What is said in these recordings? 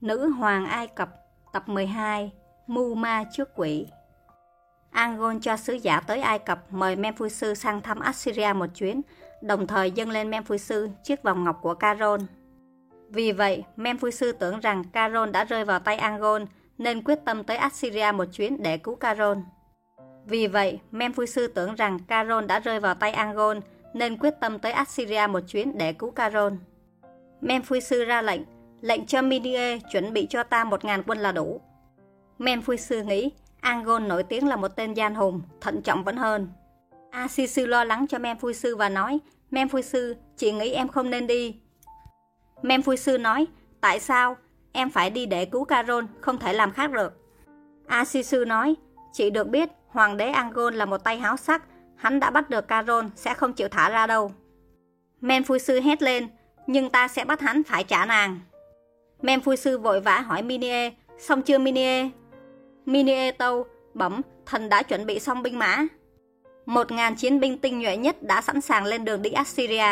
Nữ hoàng Ai Cập Tập 12 mưu ma trước quỷ Angon cho sứ giả tới Ai Cập mời Memphisư sang thăm Assyria một chuyến, đồng thời dâng lên Memphisư chiếc vòng ngọc của Caron. Vì vậy, Memphisư tưởng rằng Caron đã rơi vào tay Angon, nên quyết tâm tới Assyria một chuyến để cứu Caron. Vì vậy, Memphisư tưởng rằng Caron đã rơi vào tay Angon, nên quyết tâm tới Assyria một chuyến để cứu Caron. Memphisư ra lệnh, lệnh cho Minie chuẩn bị cho ta một ngàn quân là đủ. Memphisư nghĩ, Angon nổi tiếng là một tên gian hùng, thận trọng vẫn hơn. Asisu lo lắng cho Memphisư và nói, Memphisư, chị nghĩ em không nên đi. Memphisư nói, tại sao? Em phải đi để cứu Caron, không thể làm khác được. Asisu nói, chị được biết Hoàng đế Angon là một tay háo sắc, hắn đã bắt được Caron, sẽ không chịu thả ra đâu. Sư hét lên, nhưng ta sẽ bắt hắn phải trả nàng. Sư vội vã hỏi Minie, xong chưa Minie? Minie tâu, bấm, thần đã chuẩn bị xong binh mã. Một ngàn chiến binh tinh nhuệ nhất đã sẵn sàng lên đường đi Assyria.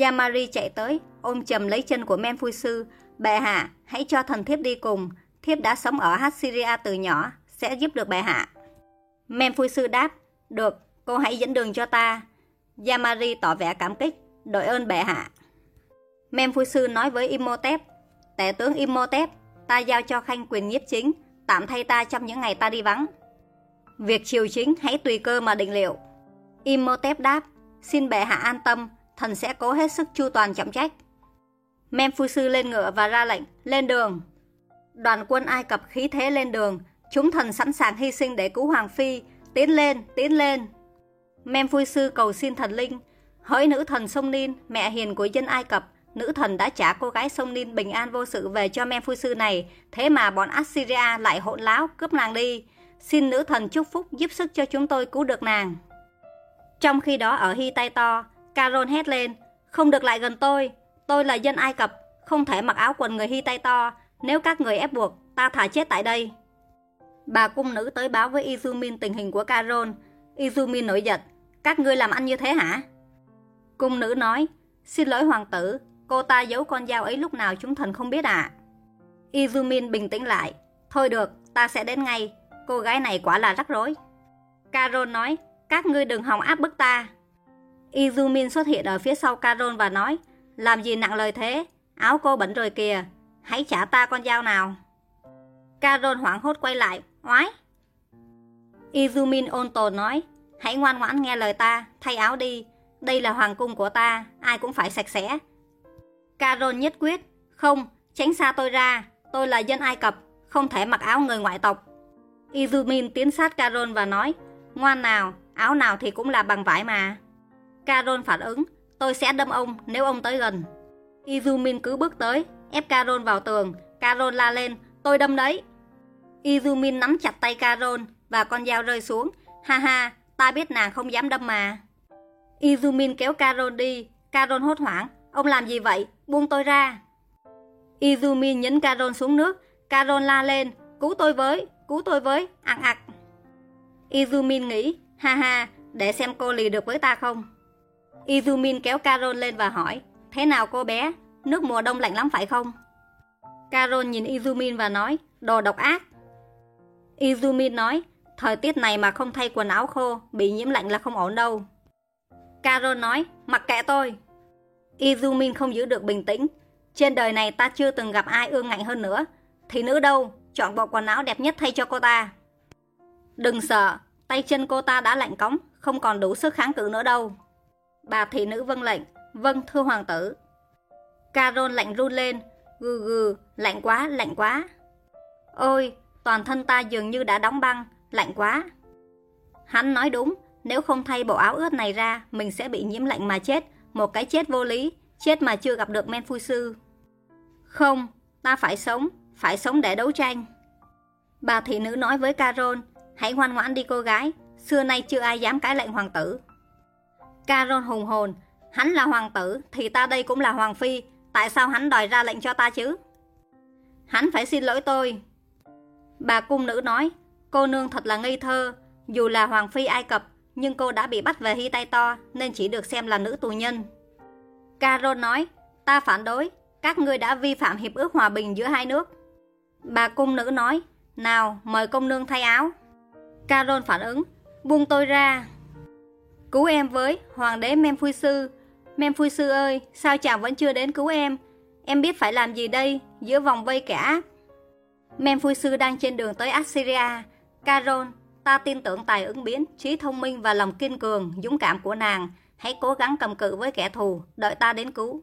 Yamari chạy tới, ôm chầm lấy chân của Sư, bệ hạ, hãy cho thần thiếp đi cùng, thiếp đã sống ở Assyria từ nhỏ, sẽ giúp được bệ hạ. sư đáp, được, cô hãy dẫn đường cho ta. Yamari tỏ vẻ cảm kích, đội ơn bệ hạ. sư nói với Imhotep, tể tướng Imhotep, ta giao cho khanh quyền nhiếp chính, tạm thay ta trong những ngày ta đi vắng. Việc triều chính hãy tùy cơ mà định liệu. Imhotep đáp, xin bệ hạ an tâm, thần sẽ cố hết sức chu toàn trọng trách. sư lên ngựa và ra lệnh, lên đường. Đoàn quân Ai Cập khí thế lên đường, chúng thần sẵn sàng hy sinh để cứu Hoàng Phi, tiến lên, tiến lên. sư cầu xin thần linh, hỡi nữ thần sông Nin, mẹ hiền của dân Ai Cập, nữ thần đã trả cô gái sông Nin bình an vô sự về cho sư này, thế mà bọn Assyria lại hỗn láo cướp nàng đi. Xin nữ thần chúc phúc giúp sức cho chúng tôi cứu được nàng. Trong khi đó ở Hy Tay To, Caron hét lên, không được lại gần tôi, tôi là dân Ai Cập, không thể mặc áo quần người Hy Tay To, nếu các người ép buộc, ta thả chết tại đây. Bà cung nữ tới báo với Izumin tình hình của Caron. Izumin nổi giận, các ngươi làm ăn như thế hả? Cung nữ nói, xin lỗi hoàng tử, cô ta giấu con dao ấy lúc nào chúng thần không biết à? Izumin bình tĩnh lại, thôi được, ta sẽ đến ngay, cô gái này quả là rắc rối. Caron nói, các ngươi đừng hòng áp bức ta. Izumin xuất hiện ở phía sau Caron và nói, làm gì nặng lời thế, áo cô bẩn rồi kìa, hãy trả ta con dao nào. Caron hoảng hốt quay lại, oái. Izumin ôn tồn nói, hãy ngoan ngoãn nghe lời ta, thay áo đi, đây là hoàng cung của ta, ai cũng phải sạch sẽ. Carol nhất quyết, không, tránh xa tôi ra, tôi là dân Ai Cập, không thể mặc áo người ngoại tộc. Izumin tiến sát Carol và nói, ngoan nào, áo nào thì cũng là bằng vải mà. Carol phản ứng, tôi sẽ đâm ông nếu ông tới gần. Izumin cứ bước tới, ép Carol vào tường, Carol la lên, tôi đâm đấy. Izumin nắm chặt tay Carol và con dao rơi xuống. Ha ha, ta biết nàng không dám đâm mà. Izumin kéo Carol đi. Carol hốt hoảng. Ông làm gì vậy? Buông tôi ra. Izumi nhấn Caron xuống nước. Caron la lên. Cứu tôi với, cứu tôi với, ạc ạc. Izumin nghĩ. Ha ha, để xem cô lì được với ta không. Izumin kéo Caron lên và hỏi. Thế nào cô bé? Nước mùa đông lạnh lắm phải không? Caron nhìn Izumin và nói. Đồ độc ác. Izumin nói, thời tiết này mà không thay quần áo khô, bị nhiễm lạnh là không ổn đâu. Carol nói, mặc kệ tôi. Izumin không giữ được bình tĩnh. Trên đời này ta chưa từng gặp ai ương ngạnh hơn nữa. Thì nữ đâu, chọn bộ quần áo đẹp nhất thay cho cô ta. Đừng sợ, tay chân cô ta đã lạnh cống, không còn đủ sức kháng cự nữa đâu. Bà thị nữ vâng lệnh, vâng thưa hoàng tử. Carol lạnh run lên, gừ gừ, lạnh quá, lạnh quá. Ôi, toàn thân ta dường như đã đóng băng, lạnh quá. Hắn nói đúng, nếu không thay bộ áo ướt này ra, mình sẽ bị nhiễm lạnh mà chết, một cái chết vô lý, chết mà chưa gặp được men phu sư. Không, ta phải sống, phải sống để đấu tranh. Bà thị nữ nói với Carol, hãy ngoan ngoãn đi cô gái, xưa nay chưa ai dám cãi lệnh hoàng tử. Carol hùng hồn, hắn là hoàng tử thì ta đây cũng là hoàng phi, tại sao hắn đòi ra lệnh cho ta chứ? Hắn phải xin lỗi tôi, Bà cung nữ nói, cô nương thật là ngây thơ, dù là hoàng phi Ai Cập, nhưng cô đã bị bắt về Hy Tay To nên chỉ được xem là nữ tù nhân. Carol nói, ta phản đối, các ngươi đã vi phạm hiệp ước hòa bình giữa hai nước. Bà cung nữ nói, nào mời công nương thay áo. Carol phản ứng, buông tôi ra. Cứu em với, hoàng đế Memphui Sư. Memphui Sư ơi, sao chàng vẫn chưa đến cứu em? Em biết phải làm gì đây, giữa vòng vây kẻ ác. Memphui Sư đang trên đường tới Assyria. Carol, ta tin tưởng tài ứng biến, trí thông minh và lòng kiên cường, dũng cảm của nàng. Hãy cố gắng cầm cự với kẻ thù, đợi ta đến cứu.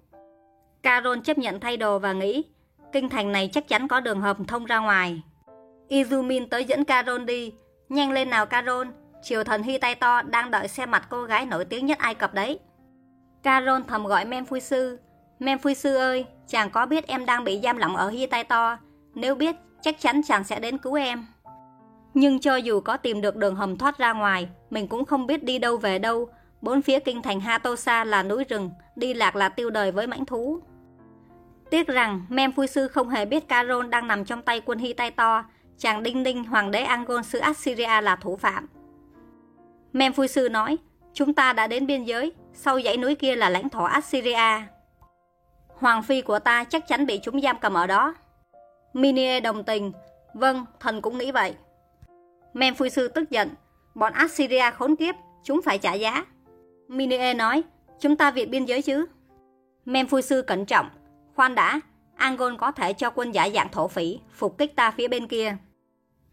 Carol chấp nhận thay đồ và nghĩ, kinh thành này chắc chắn có đường hầm thông ra ngoài. Izumin tới dẫn Carol đi. Nhanh lên nào Carol, triều thần Hy tay to đang đợi xem mặt cô gái nổi tiếng nhất Ai Cập đấy. Carol thầm gọi Memphui Sư. Memphui Sư ơi, chàng có biết em đang bị giam lỏng ở Hy tay to. Nếu biết, chắc chắn chàng sẽ đến cứu em. Nhưng cho dù có tìm được đường hầm thoát ra ngoài, mình cũng không biết đi đâu về đâu. Bốn phía kinh thành Hatosa là núi rừng, đi lạc là tiêu đời với mãnh thú. Tiếc rằng Memphui Sư không hề biết Caron đang nằm trong tay quân Hy tay to, chàng Đinh Đinh hoàng đế Angon xứ Assyria là thủ phạm. Memphui Sư nói, chúng ta đã đến biên giới, sau dãy núi kia là lãnh thổ Assyria. Hoàng phi của ta chắc chắn bị chúng giam cầm ở đó. Minie đồng tình, vâng, thần cũng nghĩ vậy. Memphui Sư tức giận, bọn Assyria khốn kiếp, chúng phải trả giá. Minue nói, chúng ta việt biên giới chứ. Memphui Sư cẩn trọng, khoan đã, Angon có thể cho quân giả dạng thổ phỉ phục kích ta phía bên kia.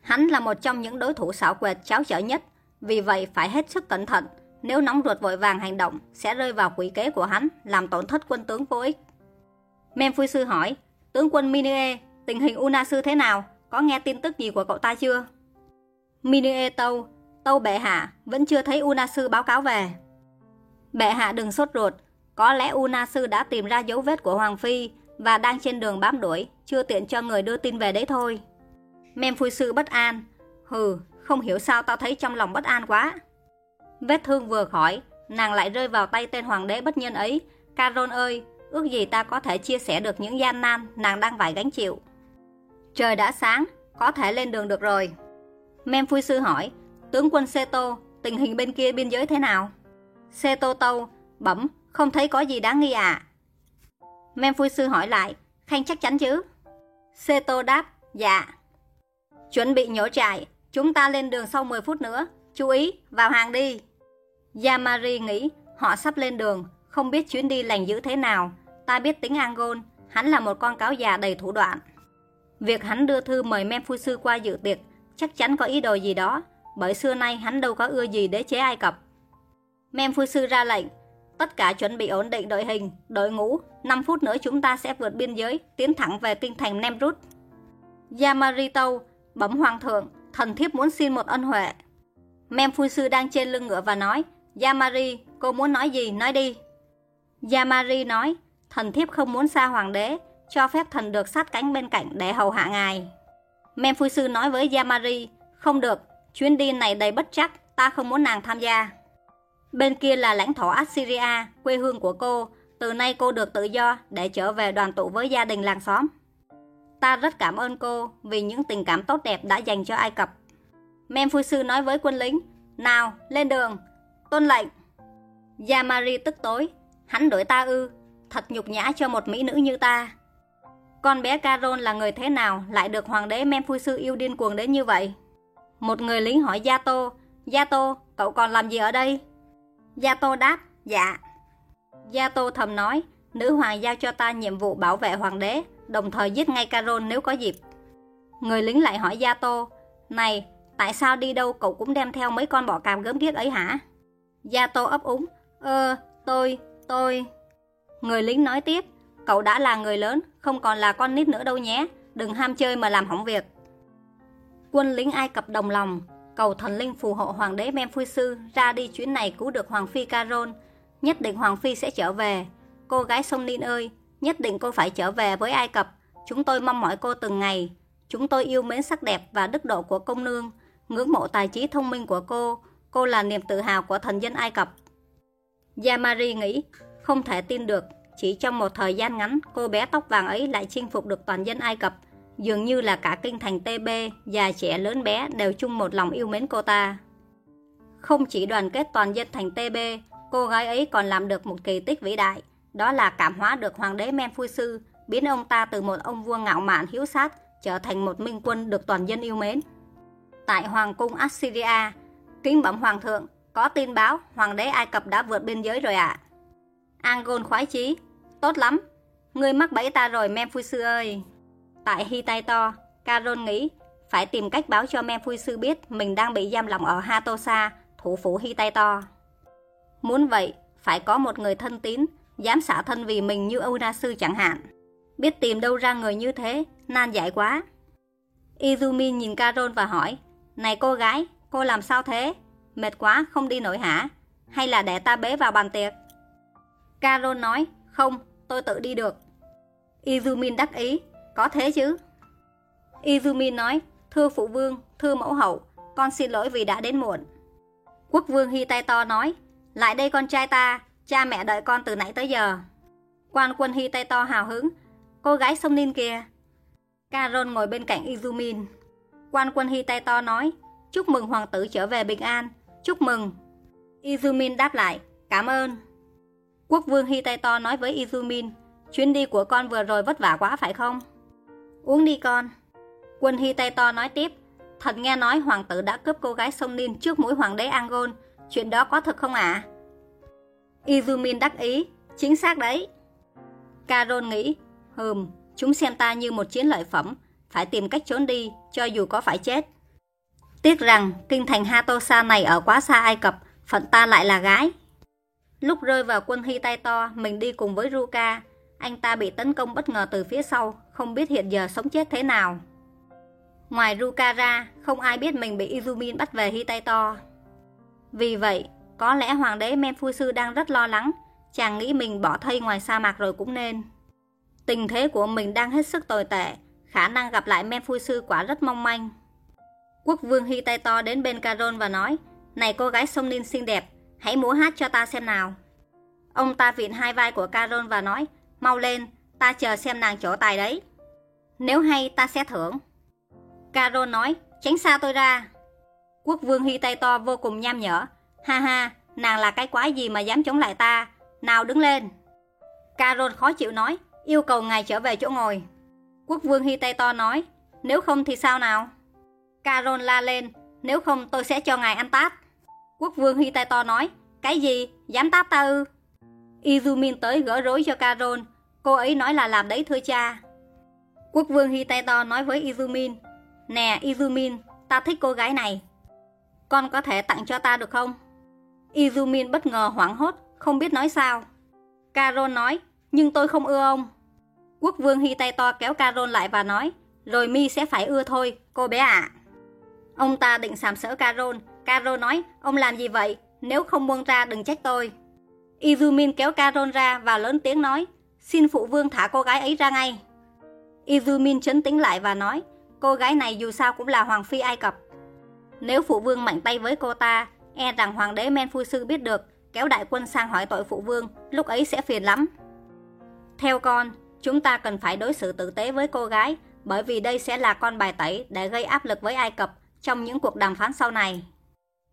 Hắn là một trong những đối thủ xảo quyệt cháo chở nhất, vì vậy phải hết sức cẩn thận. Nếu nóng ruột vội vàng hành động, sẽ rơi vào quỷ kế của hắn, làm tổn thất quân tướng vô ích. Memphui sư hỏi, tướng quân Minue, tình hình Unasu thế nào? Có nghe tin tức gì của cậu ta chưa? Minie tâu, tâu bệ hạ, vẫn chưa thấy Una sư báo cáo về. Bệ hạ đừng sốt ruột, có lẽ Una sư đã tìm ra dấu vết của Hoàng Phi và đang trên đường bám đuổi, chưa tiện cho người đưa tin về đấy thôi. Memphui sư bất an, hừ, không hiểu sao tao thấy trong lòng bất an quá. Vết thương vừa khỏi, nàng lại rơi vào tay tên hoàng đế bất nhân ấy. Caron ơi, ước gì ta có thể chia sẻ được những gian nan nàng đang phải gánh chịu. Trời đã sáng, có thể lên đường được rồi. Memphui sư hỏi, tướng quân Seto, tình hình bên kia biên giới thế nào? Seto tâu, bẩm, không thấy có gì đáng nghi à? Memphui sư hỏi lại, Khanh chắc chắn chứ? Seto đáp, dạ. Chuẩn bị nhổ trại, chúng ta lên đường sau 10 phút nữa. Chú ý, vào hàng đi. Yamari nghĩ họ sắp lên đường, không biết chuyến đi lành dữ thế nào. Ta biết tính Angon, hắn là một con cáo già đầy thủ đoạn. Việc hắn đưa thư mời Memphui sư qua dự tiệc chắc chắn có ý đồ gì đó, bởi xưa nay hắn đâu có ưa gì đế chế Ai Cập. Memphis sư ra lệnh, tất cả chuẩn bị ổn định đội hình, đội ngũ, 5 phút nữa chúng ta sẽ vượt biên giới, tiến thẳng về kinh thành Nemrut. Yamari tâu, bấm hoàng thượng, thần thiếp muốn xin một ân huệ. Memphis sư đang trên lưng ngựa và nói, Yamari, cô muốn nói gì, nói đi. Yamari nói, thần thiếp không muốn xa hoàng đế, cho phép thần được sát cánh bên cạnh để hầu hạ ngài. Memphui sư nói với Yamari, không được, chuyến đi này đầy bất chắc, ta không muốn nàng tham gia. Bên kia là lãnh thổ Assyria, quê hương của cô, từ nay cô được tự do để trở về đoàn tụ với gia đình làng xóm. Ta rất cảm ơn cô vì những tình cảm tốt đẹp đã dành cho Ai Cập. Memphui sư nói với quân lính, nào, lên đường, tôn lệnh. Yamari tức tối, hắn đuổi ta ư, thật nhục nhã cho một mỹ nữ như ta. Con bé Caron là người thế nào lại được hoàng đế Memphui yêu điên cuồng đến như vậy? Một người lính hỏi Yato, Yato, cậu còn làm gì ở đây? Yato đáp, dạ. Yato thầm nói, nữ hoàng giao cho ta nhiệm vụ bảo vệ hoàng đế, đồng thời giết ngay Caron nếu có dịp. Người lính lại hỏi Yato, này, tại sao đi đâu cậu cũng đem theo mấy con bọ cạp gớm ghiếc ấy hả? Yato ấp úng, ơ, tôi, tôi... Người lính nói tiếp, cậu đã là người lớn, không còn là con nít nữa đâu nhé, đừng ham chơi mà làm hỏng việc. Quân lính Ai Cập đồng lòng, cầu thần linh phù hộ hoàng đế Memphui sư ra đi chuyến này cứu được hoàng phi Caron, nhất định hoàng phi sẽ trở về. Cô gái sông Ninh ơi, Nhất định cô phải trở về với Ai Cập. Chúng tôi mong mỏi cô từng ngày. Chúng tôi yêu mến sắc đẹp và đức độ của công nương, ngưỡng mộ tài trí thông minh của cô. Cô là niềm tự hào của thần dân Ai Cập. Yamari nghĩ, không thể tin được, chỉ trong một thời gian ngắn, cô bé tóc vàng ấy lại chinh phục được toàn dân Ai Cập. Dường như là cả kinh thành TB, già trẻ lớn bé đều chung một lòng yêu mến cô ta. Không chỉ đoàn kết toàn dân thành TB, cô gái ấy còn làm được một kỳ tích vĩ đại đó là cảm hóa được hoàng đế Menphui Sư biến ông ta từ một ông vua ngạo mạn hiếu sát trở thành một minh quân được toàn dân yêu mến. Tại Hoàng cung Assyria, kính bẩm Hoàng thượng, có tin báo Hoàng đế Ai Cập đã vượt biên giới rồi ạ. À. Angol khoái chí, tốt lắm, ngươi mắc bẫy ta rồi sư ơi. Tại Hittito, Caron nghĩ phải tìm cách báo cho sư biết mình đang bị giam lỏng ở Hatosa, thủ phủ Hittito. Muốn vậy, phải có một người thân tín, dám xả thân vì mình như Sư chẳng hạn. Biết tìm đâu ra người như thế, nan giải quá. Izumi nhìn carol và hỏi, Này cô gái, cô làm sao thế? Mệt quá, không đi nổi hả? Hay là để ta bế vào bàn tiệc? carol nói, không, tôi tự đi được. Izumin đắc ý, có thế chứ? Izumin nói, thưa phụ vương, thưa mẫu hậu, con xin lỗi vì đã đến muộn. Quốc vương Hitaito nói, lại đây con trai ta, cha mẹ đợi con từ nãy tới giờ. Quan quân Hitaito hào hứng, cô gái sông Nin kìa. Caron ngồi bên cạnh Izumin. Quan quân Hitaito nói, chúc mừng hoàng tử trở về bình an, chúc mừng. Izumin đáp lại, cảm ơn. Quốc vương Hitaito nói với Izumin, chuyến đi của con vừa rồi vất vả quá phải không? Uống đi con. Quân Hitaito nói tiếp, thật nghe nói hoàng tử đã cướp cô gái sông Nin trước mũi hoàng đế Angon, chuyện đó có thật không ạ? À? Izumin đắc ý, chính xác đấy. Caron nghĩ, hừm, chúng xem ta như một chiến lợi phẩm, phải tìm cách trốn đi, cho dù có phải chết. Tiếc rằng, kinh thành Hatosa này ở quá xa Ai Cập, phận ta lại là gái. Lúc rơi vào quân Hy tay to, mình đi cùng với Ruka, anh ta bị tấn công bất ngờ từ phía sau, không biết hiện giờ sống chết thế nào. Ngoài Ruka ra, không ai biết mình bị Izumin bắt về hi tay to Vì vậy, có lẽ hoàng đế sư đang rất lo lắng, chàng nghĩ mình bỏ thây ngoài sa mạc rồi cũng nên. Tình thế của mình đang hết sức tồi tệ, khả năng gặp lại sư quả rất mong manh. Quốc vương hi tay to đến bên Caron và nói, Này cô gái sông Ninh xinh đẹp, hãy múa hát cho ta xem nào. Ông ta viện hai vai của Caron và nói, Mau lên, ta chờ xem nàng chỗ tài đấy. Nếu hay ta sẽ thưởng. Caron nói, tránh xa tôi ra. Quốc vương hi tây to vô cùng nham nhở, Ha ha, nàng là cái quái gì mà dám chống lại ta? Nào đứng lên. Carol khó chịu nói, yêu cầu ngài trở về chỗ ngồi. Quốc vương hi tây to nói, nếu không thì sao nào? Carol la lên, nếu không tôi sẽ cho ngài ăn tát. Quốc vương Hitaito nói, cái gì, dám tát ta ư? Izumin tới gỡ rối cho Carol, cô ấy nói là làm đấy thưa cha. Quốc vương Hitaito nói với Izumin, nè Izumin, ta thích cô gái này. Con có thể tặng cho ta được không? Izumin bất ngờ hoảng hốt, không biết nói sao. Carol nói, nhưng tôi không ưa ông. Quốc vương Hitaito to kéo Carol lại và nói, rồi mi sẽ phải ưa thôi, cô bé ạ. Ông ta định sàm sỡ Carol. Caro nói, ông làm gì vậy, nếu không buông ra đừng trách tôi. Izumin kéo Caron ra và lớn tiếng nói, xin phụ vương thả cô gái ấy ra ngay. Izumin chấn tĩnh lại và nói, cô gái này dù sao cũng là hoàng phi Ai Cập. Nếu phụ vương mạnh tay với cô ta, E rằng hoàng đế Sư biết được, kéo đại quân sang hỏi tội phụ vương, lúc ấy sẽ phiền lắm. Theo con, chúng ta cần phải đối xử tử tế với cô gái, bởi vì đây sẽ là con bài tẩy để gây áp lực với Ai Cập trong những cuộc đàm phán sau này.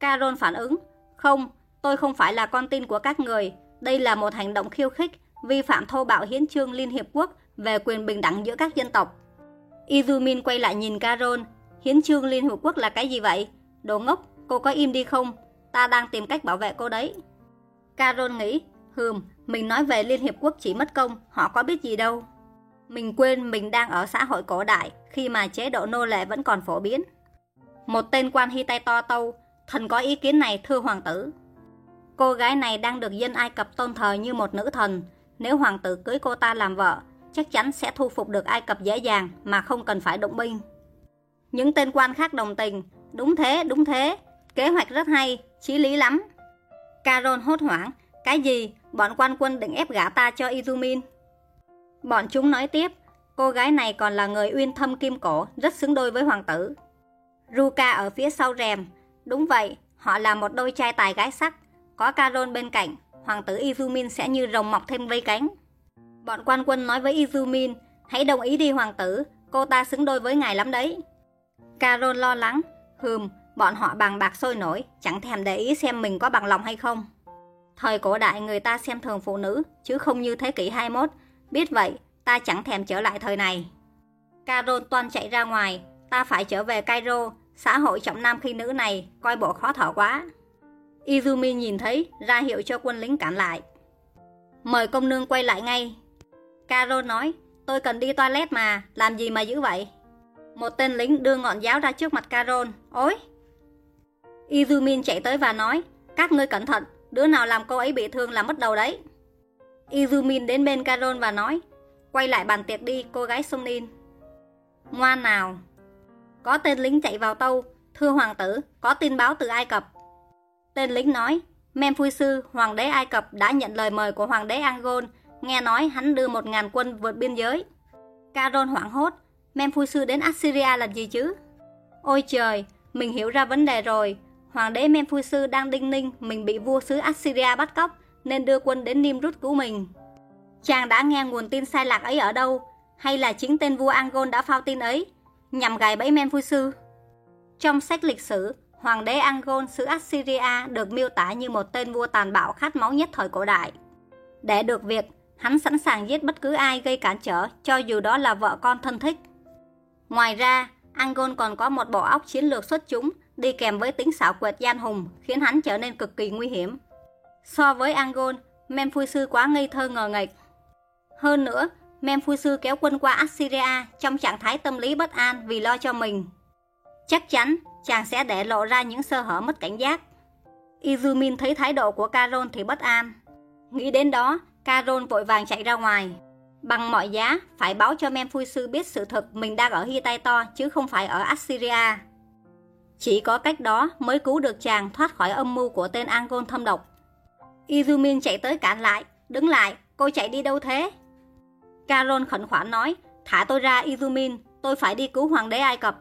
Carol phản ứng, không, tôi không phải là con tin của các người, đây là một hành động khiêu khích, vi phạm thô bạo hiến trương Liên Hiệp Quốc về quyền bình đẳng giữa các dân tộc. Izumin quay lại nhìn Carol. hiến trương Liên Hiệp Quốc là cái gì vậy? Đồ ngốc, cô có im đi không? Ta đang tìm cách bảo vệ cô đấy. Carol nghĩ, hừm, mình nói về Liên Hiệp Quốc chỉ mất công, họ có biết gì đâu. Mình quên mình đang ở xã hội cổ đại khi mà chế độ nô lệ vẫn còn phổ biến. Một tên quan hy tay to tâu, thần có ý kiến này thưa hoàng tử. Cô gái này đang được dân Ai Cập tôn thờ như một nữ thần. Nếu hoàng tử cưới cô ta làm vợ, chắc chắn sẽ thu phục được Ai Cập dễ dàng mà không cần phải động binh. Những tên quan khác đồng tình, đúng thế, đúng thế, kế hoạch rất hay, chí lý lắm. Carol hốt hoảng, cái gì, bọn quan quân định ép gả ta cho Izumin. Bọn chúng nói tiếp, cô gái này còn là người uyên thâm kim cổ, rất xứng đôi với hoàng tử. Ruka ở phía sau rèm, đúng vậy, họ là một đôi trai tài gái sắc, có Carol bên cạnh, hoàng tử Izumin sẽ như rồng mọc thêm vây cánh. Bọn quan quân nói với Izumin, hãy đồng ý đi hoàng tử, cô ta xứng đôi với ngài lắm đấy. Carol lo lắng, hừm, Bọn họ bằng bạc sôi nổi, chẳng thèm để ý xem mình có bằng lòng hay không. Thời cổ đại người ta xem thường phụ nữ, chứ không như thế kỷ 21. Biết vậy, ta chẳng thèm trở lại thời này. Carol toan chạy ra ngoài, ta phải trở về Cairo, xã hội trọng nam khi nữ này, coi bộ khó thở quá. Izumi nhìn thấy, ra hiệu cho quân lính cản lại. Mời công nương quay lại ngay. Carol nói, tôi cần đi toilet mà, làm gì mà giữ vậy? Một tên lính đưa ngọn giáo ra trước mặt Carol, ối! Izumin chạy tới và nói, các ngươi cẩn thận, đứa nào làm cô ấy bị thương là mất đầu đấy. Izumin đến bên Carol và nói, quay lại bàn tiệc đi, cô gái Sunin. Ngoan nào! Có tên lính chạy vào tâu, thưa hoàng tử, có tin báo từ Ai Cập. Tên lính nói, Memphui sư, hoàng đế Ai Cập đã nhận lời mời của hoàng đế Angol, nghe nói hắn đưa một ngàn quân vượt biên giới. Caron hoảng hốt, Memphui sư đến Assyria làm gì chứ? Ôi trời, mình hiểu ra vấn đề rồi. Hoàng đế Memphui sư đang đinh ninh mình bị vua xứ Assyria bắt cóc, nên đưa quân đến Nimrud cứu mình. Chàng đã nghe nguồn tin sai lạc ấy ở đâu? Hay là chính tên vua Angol đã phao tin ấy, nhằm gài bẫy Memphui sư? Trong sách lịch sử, Hoàng đế Angol xứ Assyria được miêu tả như một tên vua tàn bạo khát máu nhất thời cổ đại. Để được việc, hắn sẵn sàng giết bất cứ ai gây cản trở, cho dù đó là vợ con thân thích. Ngoài ra, Angol còn có một bộ óc chiến lược xuất chúng, đi kèm với tính xảo quyệt gian hùng, khiến hắn trở nên cực kỳ nguy hiểm. So với Angol, Memphui sư quá ngây thơ ngờ nghệch. Hơn nữa, Memphis sư kéo quân qua Assyria trong trạng thái tâm lý bất an vì lo cho mình. Chắc chắn, chàng sẽ để lộ ra những sơ hở mất cảnh giác. Izumin thấy thái độ của Caron thì bất an. Nghĩ đến đó, Caron vội vàng chạy ra ngoài. Bằng mọi giá, phải báo cho Memphis sư biết sự thật mình đang ở Hittito chứ không phải ở Assyria. Chỉ có cách đó mới cứu được chàng thoát khỏi âm mưu của tên Angon thâm độc. Izumin chạy tới cản lại, đứng lại, cô chạy đi đâu thế? Carol khẩn khoản nói, thả tôi ra Izumin, tôi phải đi cứu hoàng đế Ai Cập.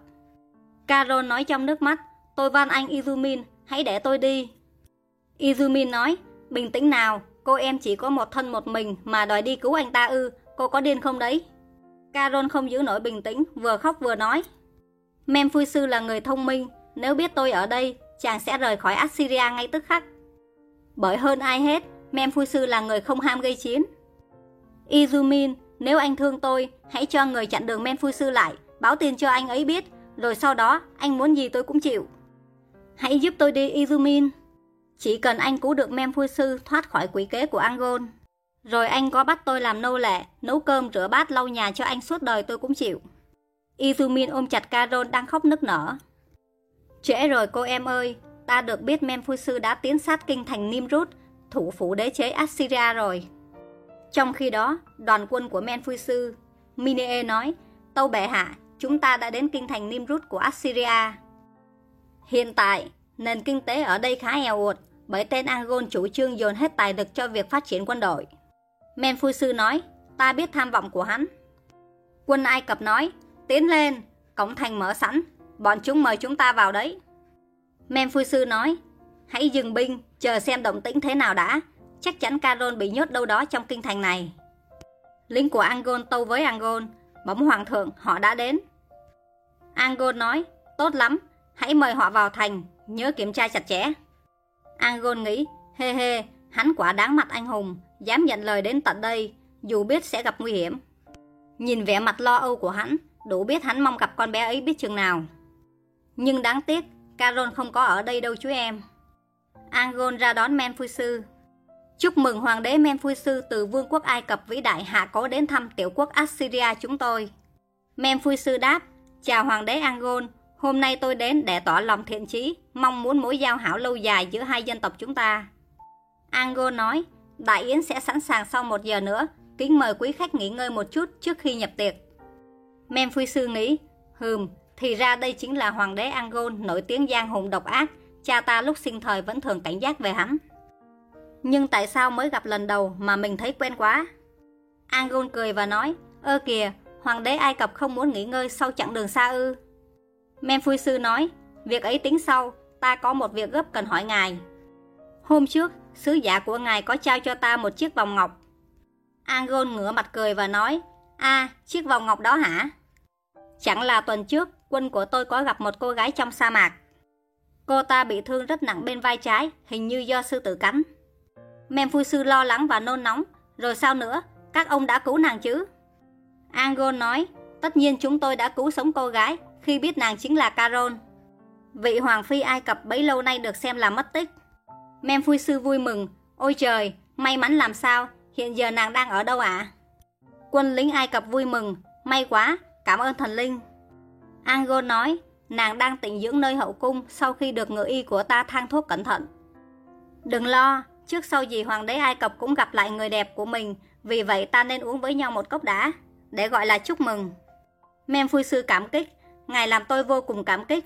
Carol nói trong nước mắt, tôi van anh Izumin, hãy để tôi đi. Izumin nói, bình tĩnh nào, cô em chỉ có một thân một mình mà đòi đi cứu anh ta ư, cô có điên không đấy? Carol không giữ nổi bình tĩnh, vừa khóc vừa nói. Memphui sư là người thông minh, nếu biết tôi ở đây, chàng sẽ rời khỏi Assyria ngay tức khắc. Bởi hơn ai hết, Memphui sư là người không ham gây chiến. Izumin, nếu anh thương tôi, hãy cho người chặn đường Memphui sư lại, báo tin cho anh ấy biết, rồi sau đó anh muốn gì tôi cũng chịu. Hãy giúp tôi đi Izumin. Chỉ cần anh cứu được Memphui sư thoát khỏi quỷ kế của Angon. Rồi anh có bắt tôi làm nô lệ, nấu cơm, rửa bát, lau nhà cho anh suốt đời tôi cũng chịu. Izumin ôm chặt Carol đang khóc nức nở. Trễ rồi cô em ơi, ta được biết Memphui sư đã tiến sát kinh thành Nimrud, thủ phủ đế chế Assyria rồi. Trong khi đó, đoàn quân của Memphui sư, Minee nói, Tâu bệ hạ, chúng ta đã đến kinh thành Nimrud của Assyria. Hiện tại, nền kinh tế ở đây khá eo uột bởi tên Angon chủ trương dồn hết tài lực cho việc phát triển quân đội. Menphu sư nói, ta biết tham vọng của hắn. Quân Ai Cập nói, tiến lên, cổng thành mở sẵn, bọn chúng mời chúng ta vào đấy. Menphu sư nói, hãy dừng binh, chờ xem động tĩnh thế nào đã, chắc chắn Caron bị nhốt đâu đó trong kinh thành này. Lính của Angon tâu với Angon, bấm hoàng thượng, họ đã đến. Angon nói, tốt lắm, hãy mời họ vào thành, nhớ kiểm tra chặt chẽ. Angon nghĩ, hê hê, hắn quả đáng mặt anh hùng, dám nhận lời đến tận đây, dù biết sẽ gặp nguy hiểm. Nhìn vẻ mặt lo âu của hắn, đủ biết hắn mong gặp con bé ấy biết chừng nào. Nhưng đáng tiếc, Caron không có ở đây đâu chú em. Angon ra đón man phu sư Chúc mừng Hoàng đế Menfuisu từ Vương quốc Ai Cập vĩ đại hạ cố đến thăm tiểu quốc Assyria chúng tôi. Menfuisu đáp, Chào Hoàng đế Angon, hôm nay tôi đến để tỏ lòng thiện chí, mong muốn mối giao hảo lâu dài giữa hai dân tộc chúng ta. Angon nói, Đại Yến sẽ sẵn sàng sau một giờ nữa, kính mời quý khách nghỉ ngơi một chút trước khi nhập tiệc. Memphui nghĩ, hừm, thì ra đây chính là Hoàng đế Angon nổi tiếng giang hùng độc ác, cha ta lúc sinh thời vẫn thường cảnh giác về hắn. Nhưng tại sao mới gặp lần đầu mà mình thấy quen quá? Angon cười và nói, ơ kìa, Hoàng đế Ai Cập không muốn nghỉ ngơi sau chặng đường xa ư. Memphui sư nói, việc ấy tính sau, ta có một việc gấp cần hỏi ngài. Hôm trước, sứ giả của ngài có trao cho ta một chiếc vòng ngọc. Angon ngửa mặt cười và nói, a chiếc vòng ngọc đó hả? Chẳng là tuần trước, quân của tôi có gặp một cô gái trong sa mạc. Cô ta bị thương rất nặng bên vai trái, hình như do sư tử cắn. Memphui sư lo lắng và nôn nóng, rồi sao nữa, các ông đã cứu nàng chứ? Angon nói, tất nhiên chúng tôi đã cứu sống cô gái khi biết nàng chính là Caron. Vị hoàng phi Ai Cập bấy lâu nay được xem là mất tích. Mem sư vui mừng, ôi trời, may mắn làm sao, hiện giờ nàng đang ở đâu ạ? Quân lính Ai Cập vui mừng, may quá, cảm ơn thần linh. Angon nói, nàng đang tịnh dưỡng nơi hậu cung sau khi được ngự y của ta thang thuốc cẩn thận. Đừng lo, trước sau gì hoàng đế Ai Cập cũng gặp lại người đẹp của mình, vì vậy ta nên uống với nhau một cốc đá để gọi là chúc mừng. Mem sư cảm kích, ngài làm tôi vô cùng cảm kích.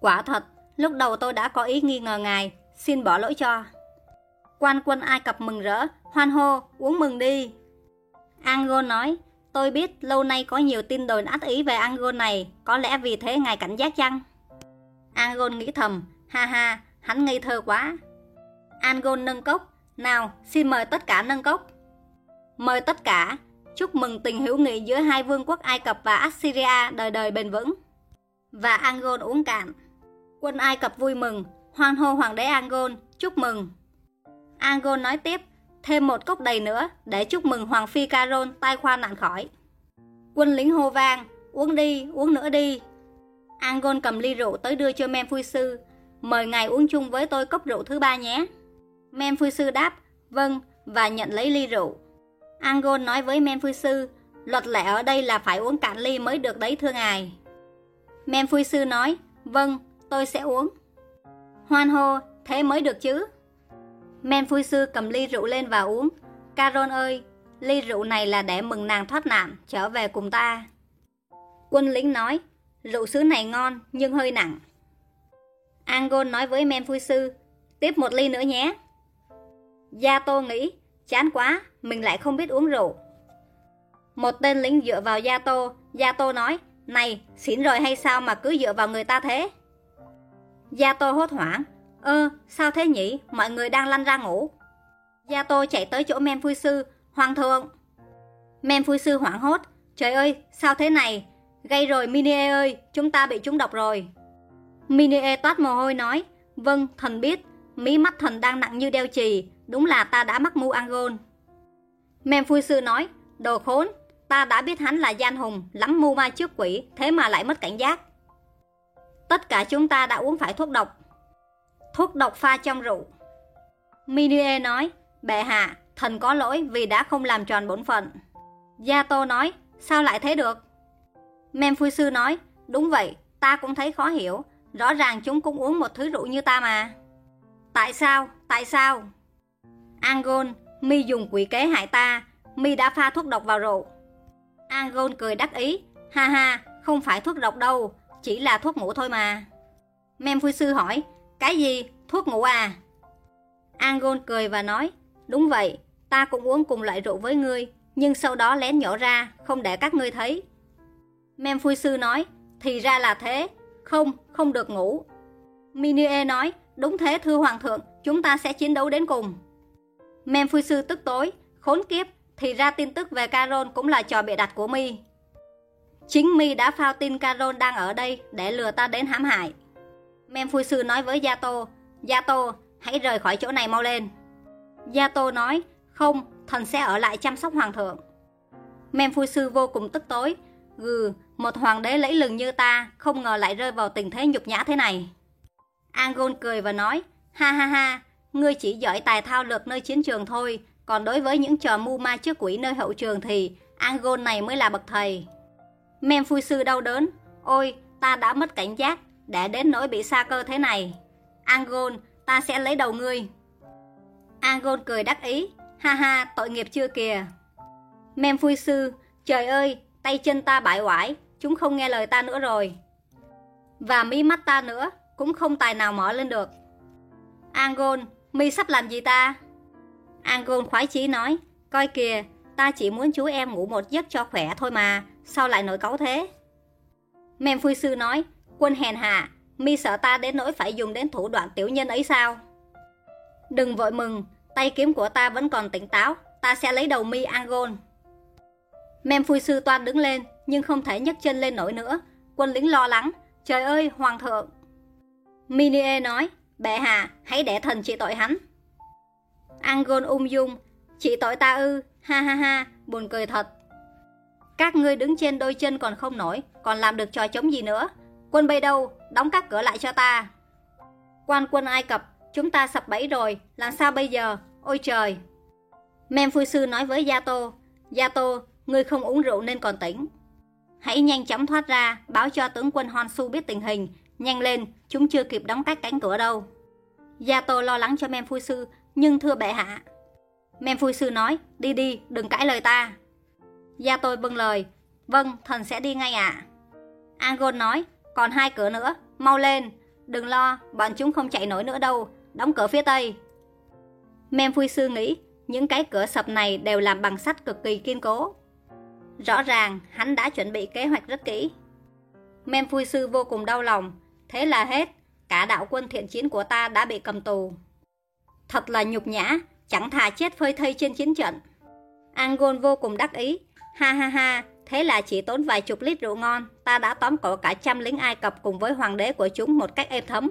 Quả thật, lúc đầu tôi đã có ý nghi ngờ ngài, xin bỏ lỗi cho. Quan quân Ai Cập mừng rỡ, hoan hô, uống mừng đi. Angon nói, tôi biết lâu nay có nhiều tin đồn ác ý về Angon này, có lẽ vì thế ngài cảnh giác chăng? Angon nghĩ thầm, ha ha, hắn ngây thơ quá. Angon nâng cốc, nào, xin mời tất cả nâng cốc. Mời tất cả, chúc mừng tình hữu nghị giữa hai vương quốc Ai Cập và Assyria đời đời bền vững. Và Angon uống cạn. Quân Ai Cập vui mừng, hoan hô hoàng đế Angon, chúc mừng. Angon nói tiếp, thêm một cốc đầy nữa để chúc mừng Hoàng Phi Caron tai khoa nạn khỏi. Quân lính hô vang, uống đi, uống nữa đi. Angon cầm ly rượu tới đưa cho Mem Phui Sư, mời ngài uống chung với tôi cốc rượu thứ ba nhé. Mem Sư đáp, vâng, và nhận lấy ly rượu. Angon nói với Mem Sư, luật lệ ở đây là phải uống cạn ly mới được đấy thưa ngài. Mem Sư nói, vâng, tôi sẽ uống. Hoan hô, thế mới được chứ. Men sư cầm ly rượu lên và uống. Caron ơi, ly rượu này là để mừng nàng thoát nạn, trở về cùng ta. Quân lính nói, rượu sứ này ngon nhưng hơi nặng. Angon nói với men sư, tiếp một ly nữa nhé. Gia Tô nghĩ, chán quá, mình lại không biết uống rượu. Một tên lính dựa vào Gia Tô, Gia Tô nói, này, xỉn rồi hay sao mà cứ dựa vào người ta thế? Gia Tô hốt hoảng, Ơ, sao thế nhỉ? Mọi người đang lăn ra ngủ. Gia Tô chạy tới chỗ men phui sư. Hoàng thượng! Men phui sư hoảng hốt. Trời ơi, sao thế này? Gây rồi Minie ơi, chúng ta bị trúng độc rồi. Minie toát mồ hôi nói. Vâng, thần biết. Mí mắt thần đang nặng như đeo chì. Đúng là ta đã mắc mưu Angol Mem phu sư nói. Đồ khốn, ta đã biết hắn là gian hùng, lắm mưu ma trước quỷ, thế mà lại mất cảnh giác. Tất cả chúng ta đã uống phải thuốc độc, thuốc độc pha trong rượu. Minue nói, bệ hạ, thần có lỗi vì đã không làm tròn bổn phận. Gia Tô nói, sao lại thế được? Memphui sư nói, đúng vậy, ta cũng thấy khó hiểu, rõ ràng chúng cũng uống một thứ rượu như ta mà. Tại sao? Tại sao? Angon, mi dùng quỷ kế hại ta, mi đã pha thuốc độc vào rượu. Angon cười đắc ý, ha ha, không phải thuốc độc đâu, chỉ là thuốc ngủ thôi mà. Mem Phu sư hỏi, cái gì? Thuốc ngủ à? Angon cười và nói, đúng vậy, ta cũng uống cùng loại rượu với ngươi, nhưng sau đó lén nhỏ ra, không để các ngươi thấy. Mem Phu Sư nói, thì ra là thế, không, không được ngủ. Minie nói, đúng thế thưa Hoàng thượng, chúng ta sẽ chiến đấu đến cùng. Mem Sư tức tối, khốn kiếp, thì ra tin tức về Carol cũng là trò bịa đặt của mi. Chính mi đã phao tin Carol đang ở đây để lừa ta đến hãm hại. Mem Sư nói với Yato, Yato, hãy rời khỏi chỗ này mau lên. Yato nói, không, thần sẽ ở lại chăm sóc hoàng thượng. Mem Sư vô cùng tức tối, gừ, một hoàng đế lẫy lừng như ta, không ngờ lại rơi vào tình thế nhục nhã thế này. Angon cười và nói, ha ha ha, ngươi chỉ giỏi tài thao lược nơi chiến trường thôi, còn đối với những trò mưu ma trước quỷ nơi hậu trường thì Angon này mới là bậc thầy. Mem phu Sư đau đớn, ôi, ta đã mất cảnh giác, để đến nỗi bị xa cơ thế này. Angon, ta sẽ lấy đầu ngươi. Angon cười đắc ý, ha ha, tội nghiệp chưa kìa. Mem phu sư, trời ơi, tay chân ta bại oải, chúng không nghe lời ta nữa rồi. Và mí mắt ta nữa, cũng không tài nào mở lên được. Angon, mi sắp làm gì ta? Angon khoái chí nói, coi kìa, ta chỉ muốn chú em ngủ một giấc cho khỏe thôi mà, sao lại nổi cáu thế? Mem phui sư nói, Quân hèn hạ, mi sợ ta đến nỗi phải dùng đến thủ đoạn tiểu nhân ấy sao? Đừng vội mừng, tay kiếm của ta vẫn còn tỉnh táo, ta sẽ lấy đầu mi Angon. Mem phui sư toan đứng lên, nhưng không thể nhấc chân lên nổi nữa. Quân lính lo lắng, trời ơi, hoàng thượng. Minie nói, bệ hạ, hãy để thần trị tội hắn. Angon ung dung, trị tội ta ư, ha ha ha, buồn cười thật. Các ngươi đứng trên đôi chân còn không nổi, còn làm được trò chống gì nữa? Quân bay đâu? Đóng các cửa lại cho ta. Quan quân Ai Cập, chúng ta sập bẫy rồi, làm sao bây giờ? Ôi trời! Phu Sư nói với Yato, Yato, ngươi không uống rượu nên còn tỉnh. Hãy nhanh chóng thoát ra, báo cho tướng quân Honsu biết tình hình. Nhanh lên, chúng chưa kịp đóng các cánh cửa đâu. Yato lo lắng cho Mem Phu Sư, nhưng thưa bệ hạ. Mem Phu Sư nói, đi đi, đừng cãi lời ta. Yato bưng lời, vâng, thần sẽ đi ngay ạ. À. Angon nói, còn hai cửa nữa, mau lên. Đừng lo, bọn chúng không chạy nổi nữa đâu, đóng cửa phía tây. Mem Phu Sư nghĩ, những cái cửa sập này đều làm bằng sắt cực kỳ kiên cố. Rõ ràng, hắn đã chuẩn bị kế hoạch rất kỹ. Mem Sư vô cùng đau lòng, thế là hết, cả đạo quân thiện chiến của ta đã bị cầm tù. Thật là nhục nhã, chẳng thà chết phơi thây trên chiến trận. Angon vô cùng đắc ý, ha ha ha, thế là chỉ tốn vài chục lít rượu ngon, ta đã tóm cổ cả trăm lính Ai Cập cùng với hoàng đế của chúng một cách êm thấm.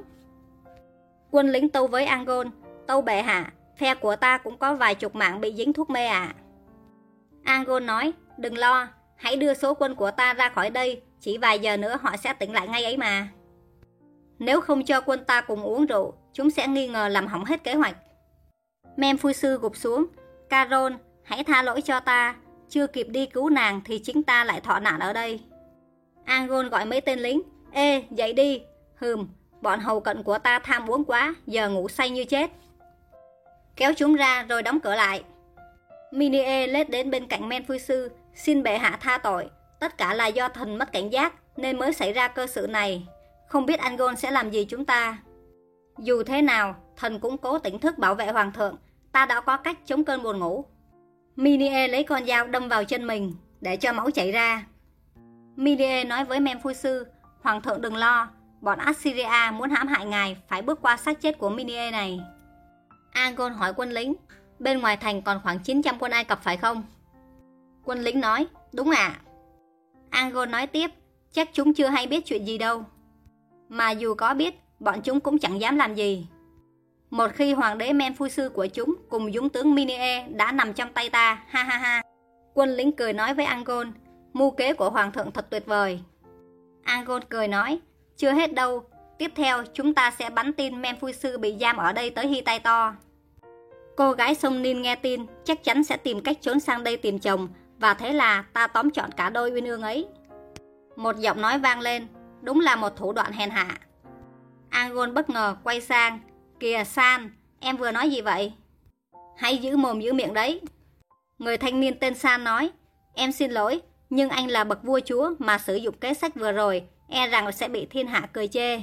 Quân lính tâu với Angon, tâu bệ hạ, phe của ta cũng có vài chục mạng bị dính thuốc mê à. Angon nói, đừng lo, hãy đưa số quân của ta ra khỏi đây, chỉ vài giờ nữa họ sẽ tỉnh lại ngay ấy mà. Nếu không cho quân ta cùng uống rượu, chúng sẽ nghi ngờ làm hỏng hết kế hoạch. Mem phu sư gục xuống, Carol, hãy tha lỗi cho ta, chưa kịp đi cứu nàng thì chính ta lại thọ nạn ở đây. Angon gọi mấy tên lính, ê, dậy đi, hừm, bọn hầu cận của ta tham uống quá, giờ ngủ say như chết. Kéo chúng ra rồi đóng cửa lại. Minie lết đến bên cạnh men phu sư, xin bệ hạ tha tội. Tất cả là do thần mất cảnh giác nên mới xảy ra cơ sự này. Không biết Angol sẽ làm gì chúng ta. Dù thế nào, thần cũng cố tỉnh thức bảo vệ hoàng thượng. Ta đã có cách chống cơn buồn ngủ. Minie lấy con dao đâm vào chân mình để cho máu chảy ra. Minie nói với men sư, hoàng thượng đừng lo, bọn Assyria muốn hãm hại ngài phải bước qua xác chết của Minie này. Angol hỏi quân lính, Bên ngoài thành còn khoảng 900 quân Ai Cập phải không? Quân lính nói, đúng ạ. À. Angon nói tiếp, chắc chúng chưa hay biết chuyện gì đâu. Mà dù có biết, bọn chúng cũng chẳng dám làm gì. Một khi hoàng đế men phu sư của chúng cùng dũng tướng Minie đã nằm trong tay ta, ha ha ha. Quân lính cười nói với Angol, mưu kế của hoàng thượng thật tuyệt vời. Angol cười nói, chưa hết đâu, tiếp theo chúng ta sẽ bắn tin men phu sư bị giam ở đây tới hy tay to. Cô gái sông Ninh nghe tin chắc chắn sẽ tìm cách trốn sang đây tìm chồng và thế là ta tóm chọn cả đôi uyên ương ấy. Một giọng nói vang lên, đúng là một thủ đoạn hèn hạ. Angon bất ngờ quay sang, kìa San, em vừa nói gì vậy? Hãy giữ mồm giữ miệng đấy. Người thanh niên tên San nói, em xin lỗi, nhưng anh là bậc vua chúa mà sử dụng kế sách vừa rồi, e rằng sẽ bị thiên hạ cười chê.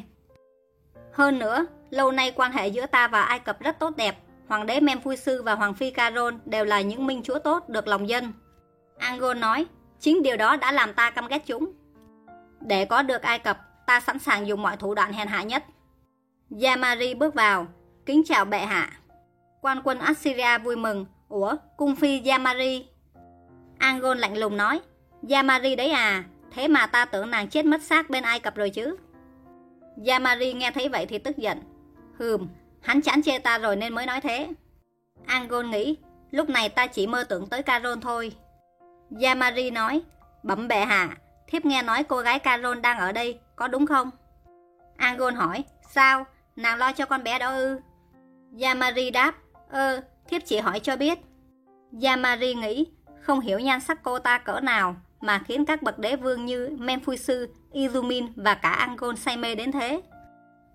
Hơn nữa, lâu nay quan hệ giữa ta và Ai Cập rất tốt đẹp, Hoàng đế Memphisư và Hoàng phi Caron đều là những minh chúa tốt được lòng dân. Angon nói, chính điều đó đã làm ta căm ghét chúng. Để có được Ai Cập, ta sẵn sàng dùng mọi thủ đoạn hèn hạ nhất. Yamari bước vào, kính chào bệ hạ. Quan quân Assyria vui mừng, ủa, cung phi Yamari. Angon lạnh lùng nói, Yamari đấy à, thế mà ta tưởng nàng chết mất xác bên Ai Cập rồi chứ. Yamari nghe thấy vậy thì tức giận. Hừm, Hắn chán chê ta rồi nên mới nói thế. Angon nghĩ, lúc này ta chỉ mơ tưởng tới Caron thôi. Yamari nói, bẩm bệ hạ, thiếp nghe nói cô gái Carol đang ở đây, có đúng không? Angon hỏi, sao, nàng lo cho con bé đó ư? Yamari đáp, ơ, thiếp chỉ hỏi cho biết. Yamari nghĩ, không hiểu nhan sắc cô ta cỡ nào mà khiến các bậc đế vương như Memphisu, Izumin và cả Angon say mê đến thế.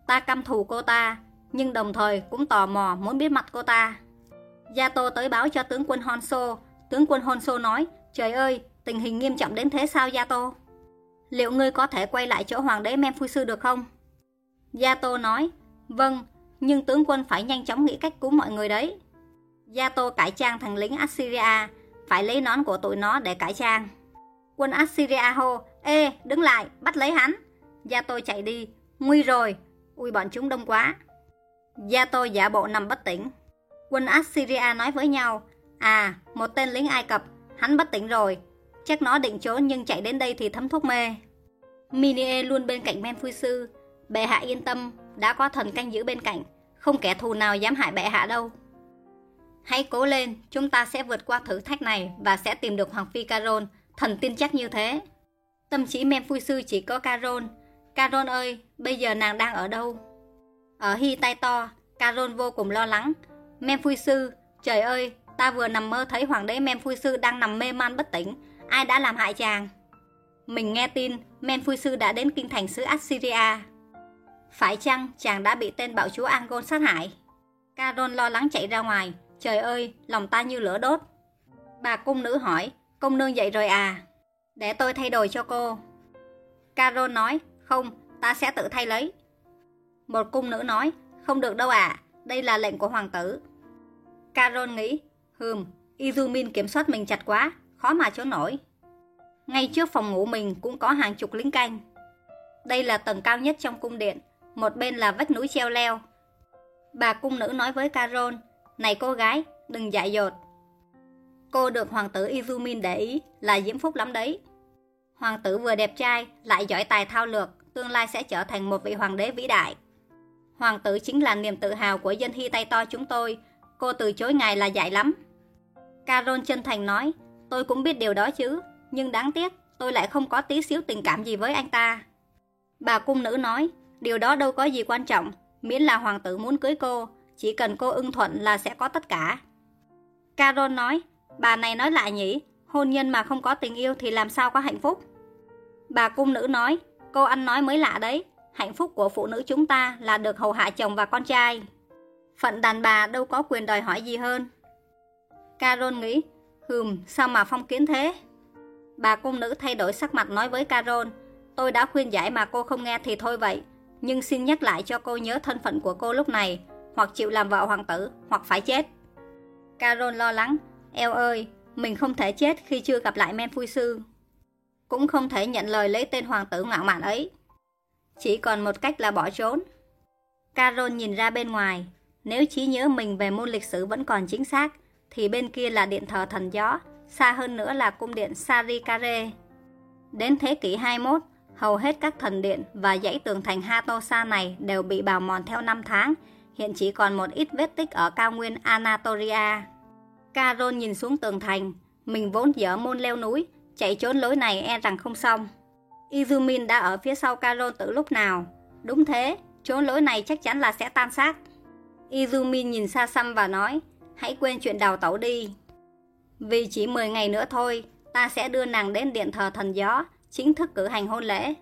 Ta căm thù cô ta, nhưng đồng thời cũng tò mò muốn biết mặt cô ta. Yato tới báo cho tướng quân Honso. Tướng quân Honso nói, trời ơi, tình hình nghiêm trọng đến thế sao Yato? Liệu ngươi có thể quay lại chỗ hoàng đế sư được không? Yato nói, vâng, nhưng tướng quân phải nhanh chóng nghĩ cách cứu mọi người đấy. Yato cải trang thành lính Assyria, phải lấy nón của tụi nó để cải trang. Quân Assyria hô, ê, đứng lại, bắt lấy hắn. Yato chạy đi, nguy rồi, ui bọn chúng đông quá. Gia Tô giả bộ nằm bất tỉnh. Quân Assyria nói với nhau, à, một tên lính Ai Cập, hắn bất tỉnh rồi. Chắc nó định trốn nhưng chạy đến đây thì thấm thuốc mê. Minie luôn bên cạnh men phu sư Bệ hạ yên tâm, đã có thần canh giữ bên cạnh, không kẻ thù nào dám hại bệ hạ đâu. Hãy cố lên, chúng ta sẽ vượt qua thử thách này và sẽ tìm được Hoàng Phi Caron, Thần tin chắc như thế. Tâm trí Memphui sư chỉ có Caron. Caron ơi, bây giờ nàng đang ở đâu? Ở Hy tay to, Caron vô cùng lo lắng. Men phui sư, trời ơi, ta vừa nằm mơ thấy hoàng đế Memphui sư đang nằm mê man bất tỉnh. Ai đã làm hại chàng? Mình nghe tin Memphui sư đã đến kinh thành xứ Assyria. Phải chăng chàng đã bị tên bạo chúa Angol sát hại? Caron lo lắng chạy ra ngoài. Trời ơi, lòng ta như lửa đốt. Bà cung nữ hỏi, công nương dậy rồi à? Để tôi thay đổi cho cô. Caron nói, không, ta sẽ tự thay lấy. Một cung nữ nói, không được đâu ạ, đây là lệnh của hoàng tử. Caron nghĩ, hừm, Izumin kiểm soát mình chặt quá, khó mà chỗ nổi. Ngay trước phòng ngủ mình cũng có hàng chục lính canh. Đây là tầng cao nhất trong cung điện, một bên là vách núi treo leo. Bà cung nữ nói với Carol, này cô gái, đừng dại dột. Cô được hoàng tử Izumin để ý là diễm phúc lắm đấy. Hoàng tử vừa đẹp trai, lại giỏi tài thao lược, tương lai sẽ trở thành một vị hoàng đế vĩ đại. Hoàng tử chính là niềm tự hào của dân Hy tay to chúng tôi, cô từ chối ngài là dại lắm. Carol chân thành nói, tôi cũng biết điều đó chứ, nhưng đáng tiếc tôi lại không có tí xíu tình cảm gì với anh ta. Bà cung nữ nói, điều đó đâu có gì quan trọng, miễn là hoàng tử muốn cưới cô, chỉ cần cô ưng thuận là sẽ có tất cả. carol nói, bà này nói lại nhỉ, hôn nhân mà không có tình yêu thì làm sao có hạnh phúc. Bà cung nữ nói, cô ăn nói mới lạ đấy, hạnh phúc của phụ nữ chúng ta là được hầu hạ chồng và con trai. Phận đàn bà đâu có quyền đòi hỏi gì hơn. carol nghĩ, hừm, sao mà phong kiến thế? Bà cung nữ thay đổi sắc mặt nói với Carol: tôi đã khuyên giải mà cô không nghe thì thôi vậy, nhưng xin nhắc lại cho cô nhớ thân phận của cô lúc này, hoặc chịu làm vợ hoàng tử, hoặc phải chết. Carol lo lắng, eo ơi, mình không thể chết khi chưa gặp lại men phui sư. Cũng không thể nhận lời lấy tên hoàng tử ngạo mạn ấy. Chỉ còn một cách là bỏ trốn. Carol nhìn ra bên ngoài, nếu trí nhớ mình về môn lịch sử vẫn còn chính xác, thì bên kia là điện thờ thần gió, xa hơn nữa là cung điện Sarikare. Đến thế kỷ 21, hầu hết các thần điện và dãy tường thành Hatosa này đều bị bào mòn theo năm tháng, hiện chỉ còn một ít vết tích ở cao nguyên Anatolia. Caron nhìn xuống tường thành, mình vốn dở môn leo núi, chạy trốn lối này e rằng không xong. Izumin đã ở phía sau Caron từ lúc nào? Đúng thế, trốn lối này chắc chắn là sẽ tan xác. Izumin nhìn xa xăm và nói, hãy quên chuyện đào tẩu đi. Vì chỉ 10 ngày nữa thôi, ta sẽ đưa nàng đến điện thờ thần gió, chính thức cử hành hôn lễ.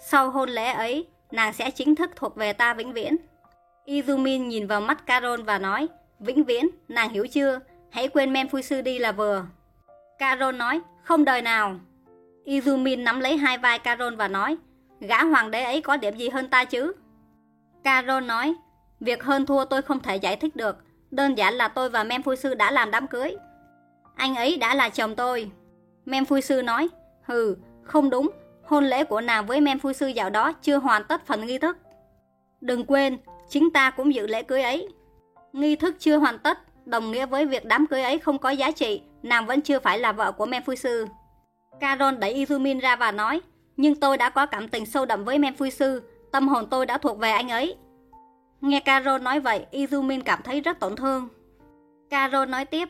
Sau hôn lễ ấy, nàng sẽ chính thức thuộc về ta vĩnh viễn. Izumin nhìn vào mắt Caron và nói, vĩnh viễn, nàng hiểu chưa, hãy quên men sư đi là vừa. Caron nói, không đời nào. Izumin nắm lấy hai vai Caron và nói, gã hoàng đế ấy có điểm gì hơn ta chứ? Caron nói, việc hơn thua tôi không thể giải thích được, đơn giản là tôi và mem phu sư đã làm đám cưới. Anh ấy đã là chồng tôi. Mem phu sư nói, hừ, không đúng, hôn lễ của nàng với mem phu sư dạo đó chưa hoàn tất phần nghi thức. Đừng quên, chính ta cũng dự lễ cưới ấy. Nghi thức chưa hoàn tất, đồng nghĩa với việc đám cưới ấy không có giá trị, nàng vẫn chưa phải là vợ của mem phu sư. Caron đẩy Izumin ra và nói, nhưng tôi đã có cảm tình sâu đậm với mem phu sư, tâm hồn tôi đã thuộc về anh ấy. Nghe Caro nói vậy, Izumin cảm thấy rất tổn thương. Caro nói tiếp,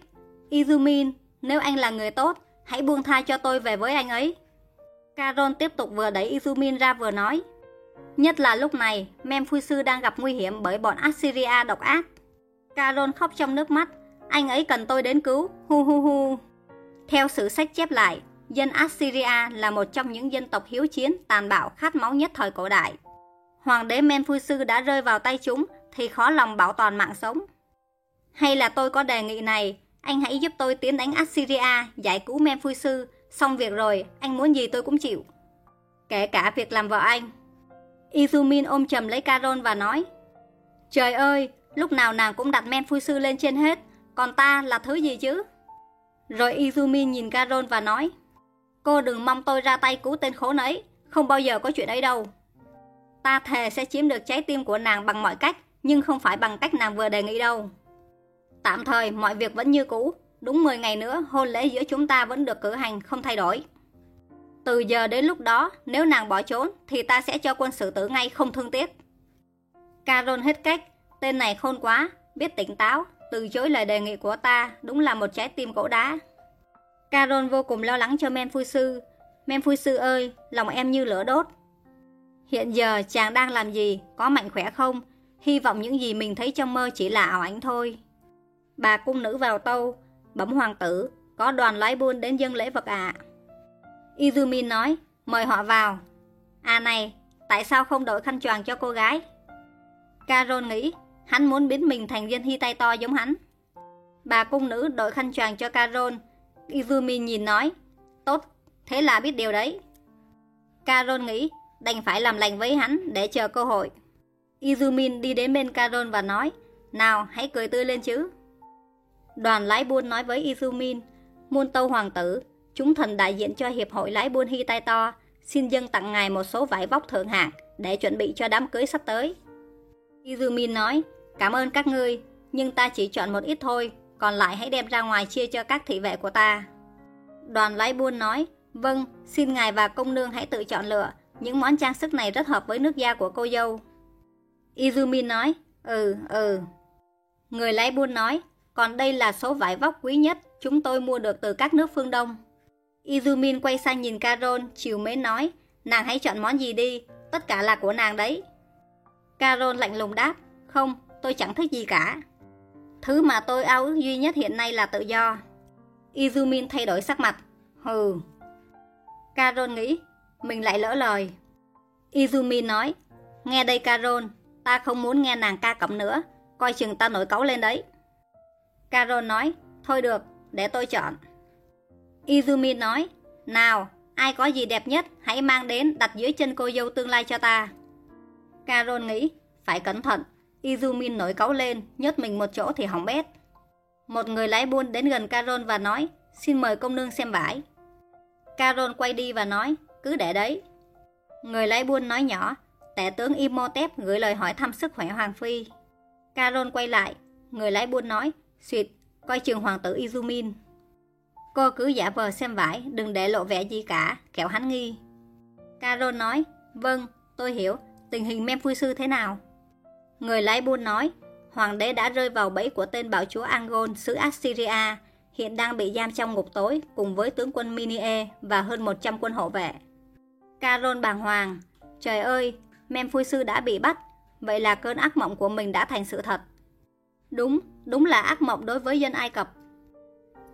Izumin, nếu anh là người tốt, hãy buông tha cho tôi về với anh ấy. Caron tiếp tục vừa đẩy Izumin ra vừa nói, Nhất là lúc này, Memphui sư đang gặp nguy hiểm bởi bọn Assyria độc ác. Caron khóc trong nước mắt, anh ấy cần tôi đến cứu, hu hu hu. Theo sử sách chép lại, dân Assyria là một trong những dân tộc hiếu chiến, tàn bạo, khát máu nhất thời cổ đại. Hoàng đế Menphu sư đã rơi vào tay chúng thì khó lòng bảo toàn mạng sống. Hay là tôi có đề nghị này, anh hãy giúp tôi tiến đánh Assyria, giải cứu Menphu sư, xong việc rồi, anh muốn gì tôi cũng chịu. Kể cả việc làm vợ anh. Izumin ôm chầm lấy Caron và nói Trời ơi, lúc nào nàng cũng đặt Menphu sư lên trên hết, còn ta là thứ gì chứ? Rồi Izumin nhìn Caron và nói Cô đừng mong tôi ra tay cứu tên khốn ấy, không bao giờ có chuyện ấy đâu. Ta thề sẽ chiếm được trái tim của nàng bằng mọi cách, nhưng không phải bằng cách nàng vừa đề nghị đâu. Tạm thời mọi việc vẫn như cũ, đúng 10 ngày nữa hôn lễ giữa chúng ta vẫn được cử hành không thay đổi. Từ giờ đến lúc đó, nếu nàng bỏ trốn, thì ta sẽ cho quân xử tử ngay không thương tiếc. Caron hết cách, tên này khôn quá, biết tỉnh táo, từ chối lời đề nghị của ta, đúng là một trái tim gỗ đá. Carol vô cùng lo lắng cho Men Phu Sư. Sư ơi, lòng em như lửa đốt. Hiện giờ chàng đang làm gì, có mạnh khỏe không? Hy vọng những gì mình thấy trong mơ chỉ là ảo ảnh thôi. Bà cung nữ vào tâu, bấm hoàng tử, có đoàn lái buôn đến dân lễ vật ạ. À. Izumi nói, mời họ vào. À này, tại sao không đổi khăn choàng cho cô gái? Carol nghĩ, hắn muốn biến mình thành viên hy tay to giống hắn. Bà cung nữ đổi khăn choàng cho Carol. Izumi nhìn nói, tốt, thế là biết điều đấy. Carol nghĩ, đành phải làm lành với hắn để chờ cơ hội. Izumin đi đến bên Carol và nói, nào hãy cười tươi lên chứ. Đoàn lái buôn nói với Izumin, muôn tâu hoàng tử, chúng thần đại diện cho Hiệp hội lái buôn Hy Tai To, xin dâng tặng ngài một số vải vóc thượng hạng để chuẩn bị cho đám cưới sắp tới. Izumin nói, cảm ơn các ngươi, nhưng ta chỉ chọn một ít thôi, còn lại hãy đem ra ngoài chia cho các thị vệ của ta. Đoàn lái buôn nói, vâng, xin ngài và công nương hãy tự chọn lựa, những món trang sức này rất hợp với nước da của cô dâu. Izumi nói, ừ, ừ. Người lái buôn nói, còn đây là số vải vóc quý nhất chúng tôi mua được từ các nước phương Đông. Izumin quay sang nhìn Carol, chiều mến nói, nàng hãy chọn món gì đi, tất cả là của nàng đấy. Carol lạnh lùng đáp, không, tôi chẳng thích gì cả. Thứ mà tôi ao ước duy nhất hiện nay là tự do. Izumin thay đổi sắc mặt, hừ. Carol nghĩ, mình lại lỡ lời. Izumi nói, nghe đây Carol, ta không muốn nghe nàng ca cẩm nữa, coi chừng ta nổi cáu lên đấy. Carol nói, thôi được, để tôi chọn. Izumi nói, nào, ai có gì đẹp nhất, hãy mang đến đặt dưới chân cô dâu tương lai cho ta. Carol nghĩ, phải cẩn thận. Izumi nổi cáu lên, nhớt mình một chỗ thì hỏng bét. Một người lái buôn đến gần Carol và nói, xin mời công nương xem vải. Carol quay đi và nói, cứ để đấy. Người lái buôn nói nhỏ, tể tướng Imhotep gửi lời hỏi thăm sức khỏe Hoàng Phi. Carol quay lại, người lái buôn nói, suyệt, coi trường hoàng tử Izumin. Cô cứ giả vờ xem vải, đừng để lộ vẻ gì cả, kẻo hắn nghi. Carol nói, vâng, tôi hiểu, tình hình Memphui sư thế nào? Người lái buôn nói, hoàng đế đã rơi vào bẫy của tên bảo chúa Angon, xứ Assyria, hiện đang bị giam trong ngục tối cùng với tướng quân Minie và hơn 100 quân hộ vệ. Caron bàng hoàng, trời ơi, Memphui sư đã bị bắt, vậy là cơn ác mộng của mình đã thành sự thật. Đúng, đúng là ác mộng đối với dân Ai Cập.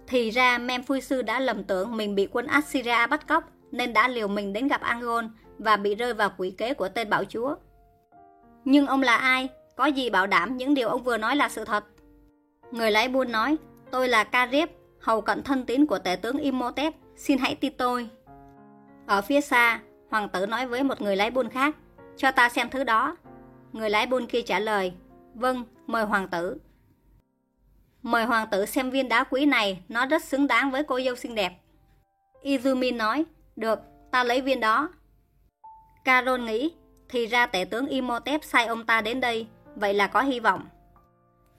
Thì ra Memphui sư đã lầm tưởng mình bị quân Assyria bắt cóc nên đã liều mình đến gặp Angon và bị rơi vào quỷ kế của tên bảo chúa. Nhưng ông là ai? Có gì bảo đảm những điều ông vừa nói là sự thật? Người lái buôn nói, tôi là Karib, hầu cận thân tín của tể tướng Imhotep, xin hãy tin tôi. Ở phía xa, hoàng tử nói với một người lái buôn khác, cho ta xem thứ đó. Người lái buôn kia trả lời, vâng, mời hoàng tử. Mời hoàng tử xem viên đá quý này, nó rất xứng đáng với cô dâu xinh đẹp. Izumi nói, được, ta lấy viên đó. Carol nghĩ, thì ra tể tướng Imhotep sai ông ta đến đây, vậy là có hy vọng.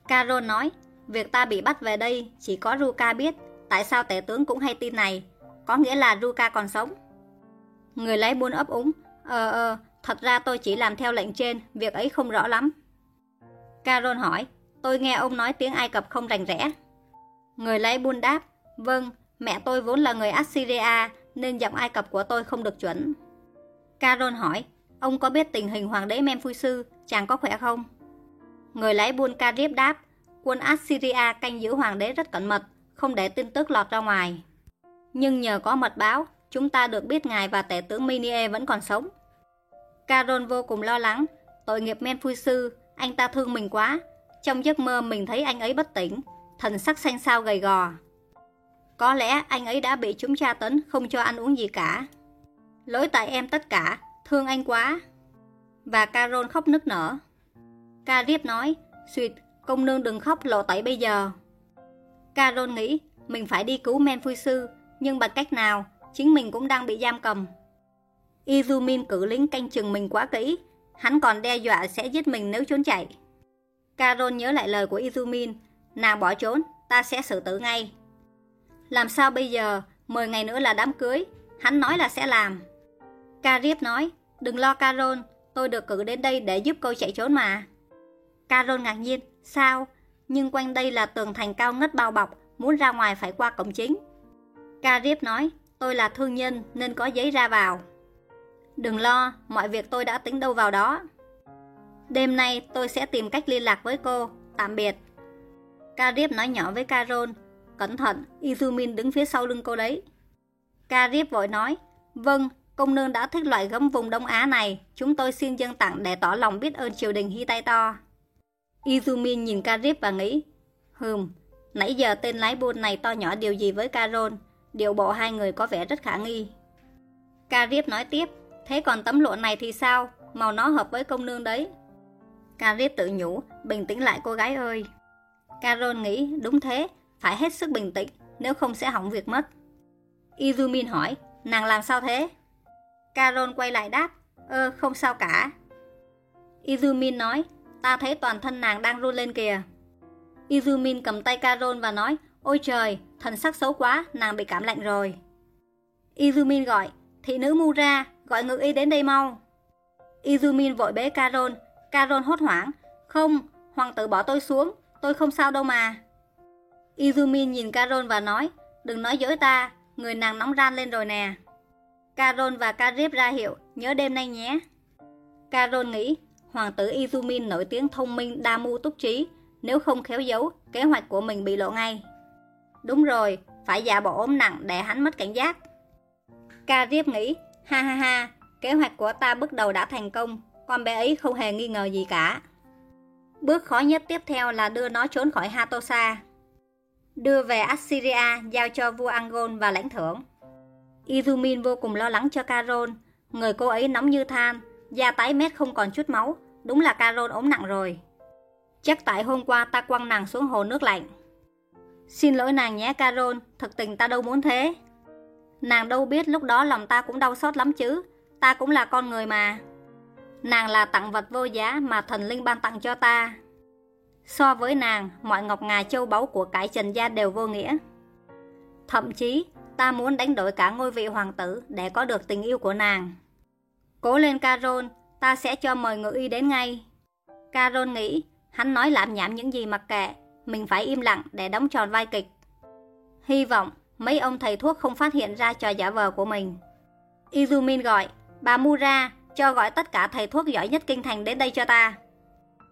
Carol nói, việc ta bị bắt về đây chỉ có Ruka biết, tại sao tể tướng cũng hay tin này, có nghĩa là Ruka còn sống. Người lái buôn ấp úng, ờ ờ, thật ra tôi chỉ làm theo lệnh trên, việc ấy không rõ lắm. Carol hỏi, tôi nghe ông nói tiếng Ai Cập không rành rẽ. Người lái buôn đáp, vâng, mẹ tôi vốn là người Assyria nên giọng Ai Cập của tôi không được chuẩn. Carol hỏi, ông có biết tình hình hoàng đế Memphisư, chàng có khỏe không? Người lái buôn Carib đáp, quân Assyria canh giữ hoàng đế rất cẩn mật, không để tin tức lọt ra ngoài. Nhưng nhờ có mật báo, chúng ta được biết ngài và tể tướng Minie vẫn còn sống. caron vô cùng lo lắng, tội nghiệp Memphisư, anh ta thương mình quá. Trong giấc mơ mình thấy anh ấy bất tỉnh, thần sắc xanh xao gầy gò. Có lẽ anh ấy đã bị chúng tra tấn, không cho ăn uống gì cả. Lỗi tại em tất cả, thương anh quá. Và caron khóc nức nở. Carip nói, suyệt, công nương đừng khóc lộ tẩy bây giờ. caron nghĩ, mình phải đi cứu men phui sư, nhưng bằng cách nào, chính mình cũng đang bị giam cầm. Izumin cử lính canh chừng mình quá kỹ, hắn còn đe dọa sẽ giết mình nếu trốn chạy. Carol nhớ lại lời của Izumin, nàng bỏ trốn, ta sẽ xử tử ngay. Làm sao bây giờ, 10 ngày nữa là đám cưới, hắn nói là sẽ làm. Carip nói, đừng lo Carol, tôi được cử đến đây để giúp cô chạy trốn mà. Carol ngạc nhiên, sao? Nhưng quanh đây là tường thành cao ngất bao bọc, muốn ra ngoài phải qua cổng chính. Carip nói, tôi là thương nhân nên có giấy ra vào. Đừng lo, mọi việc tôi đã tính đâu vào đó. Đêm nay tôi sẽ tìm cách liên lạc với cô, tạm biệt. Carib nói nhỏ với Carol, cẩn thận, Izumin đứng phía sau lưng cô đấy. Carib vội nói, vâng, công nương đã thích loại gấm vùng Đông Á này, chúng tôi xin dâng tặng để tỏ lòng biết ơn triều đình Hittite. Izumin nhìn Carib và nghĩ, hừm, nãy giờ tên lái buôn này to nhỏ điều gì với Carol, điều bộ hai người có vẻ rất khả nghi. Carib nói tiếp, thế còn tấm lụa này thì sao, màu nó hợp với công nương đấy. Carib tự nhủ, bình tĩnh lại cô gái ơi. Carol nghĩ, đúng thế, phải hết sức bình tĩnh, nếu không sẽ hỏng việc mất. Izumin hỏi, nàng làm sao thế? Carol quay lại đáp, ơ, không sao cả. Izumin nói, ta thấy toàn thân nàng đang run lên kìa. Izumin cầm tay Carol và nói, ôi trời, thần sắc xấu quá, nàng bị cảm lạnh rồi. Izumin gọi, thị nữ Mura, gọi ngự y đến đây mau. Izumin vội bế Carol, Carol hốt hoảng, không, hoàng tử bỏ tôi xuống, tôi không sao đâu mà. Izumin nhìn Carol và nói, đừng nói dối ta, người nàng nóng ran lên rồi nè. Carol và Carib ra hiệu, nhớ đêm nay nhé. Carol nghĩ, hoàng tử Izumin nổi tiếng thông minh đa mưu túc trí, nếu không khéo giấu, kế hoạch của mình bị lộ ngay. Đúng rồi, phải giả bộ ốm nặng để hắn mất cảnh giác. Carib nghĩ, ha ha ha, kế hoạch của ta bước đầu đã thành công, con bé ấy không hề nghi ngờ gì cả. Bước khó nhất tiếp theo là đưa nó trốn khỏi Hatosa. Đưa về Assyria giao cho vua Angon và lãnh thưởng. Izumin vô cùng lo lắng cho Carol. Người cô ấy nóng như than, da tái mét không còn chút máu. Đúng là Carol ốm nặng rồi. Chắc tại hôm qua ta quăng nàng xuống hồ nước lạnh. Xin lỗi nàng nhé Carol, thực tình ta đâu muốn thế. Nàng đâu biết lúc đó lòng ta cũng đau xót lắm chứ, ta cũng là con người mà. Nàng là tặng vật vô giá mà thần linh ban tặng cho ta. So với nàng, mọi ngọc ngà châu báu của cải trần gia đều vô nghĩa. Thậm chí, ta muốn đánh đổi cả ngôi vị hoàng tử để có được tình yêu của nàng. Cố lên Carol, ta sẽ cho mời ngự y đến ngay. Carol nghĩ, hắn nói lạm nhảm những gì mặc kệ, mình phải im lặng để đóng tròn vai kịch. Hy vọng mấy ông thầy thuốc không phát hiện ra trò giả vờ của mình. Izumin gọi, bà Mura, cho gọi tất cả thầy thuốc giỏi nhất kinh thành đến đây cho ta.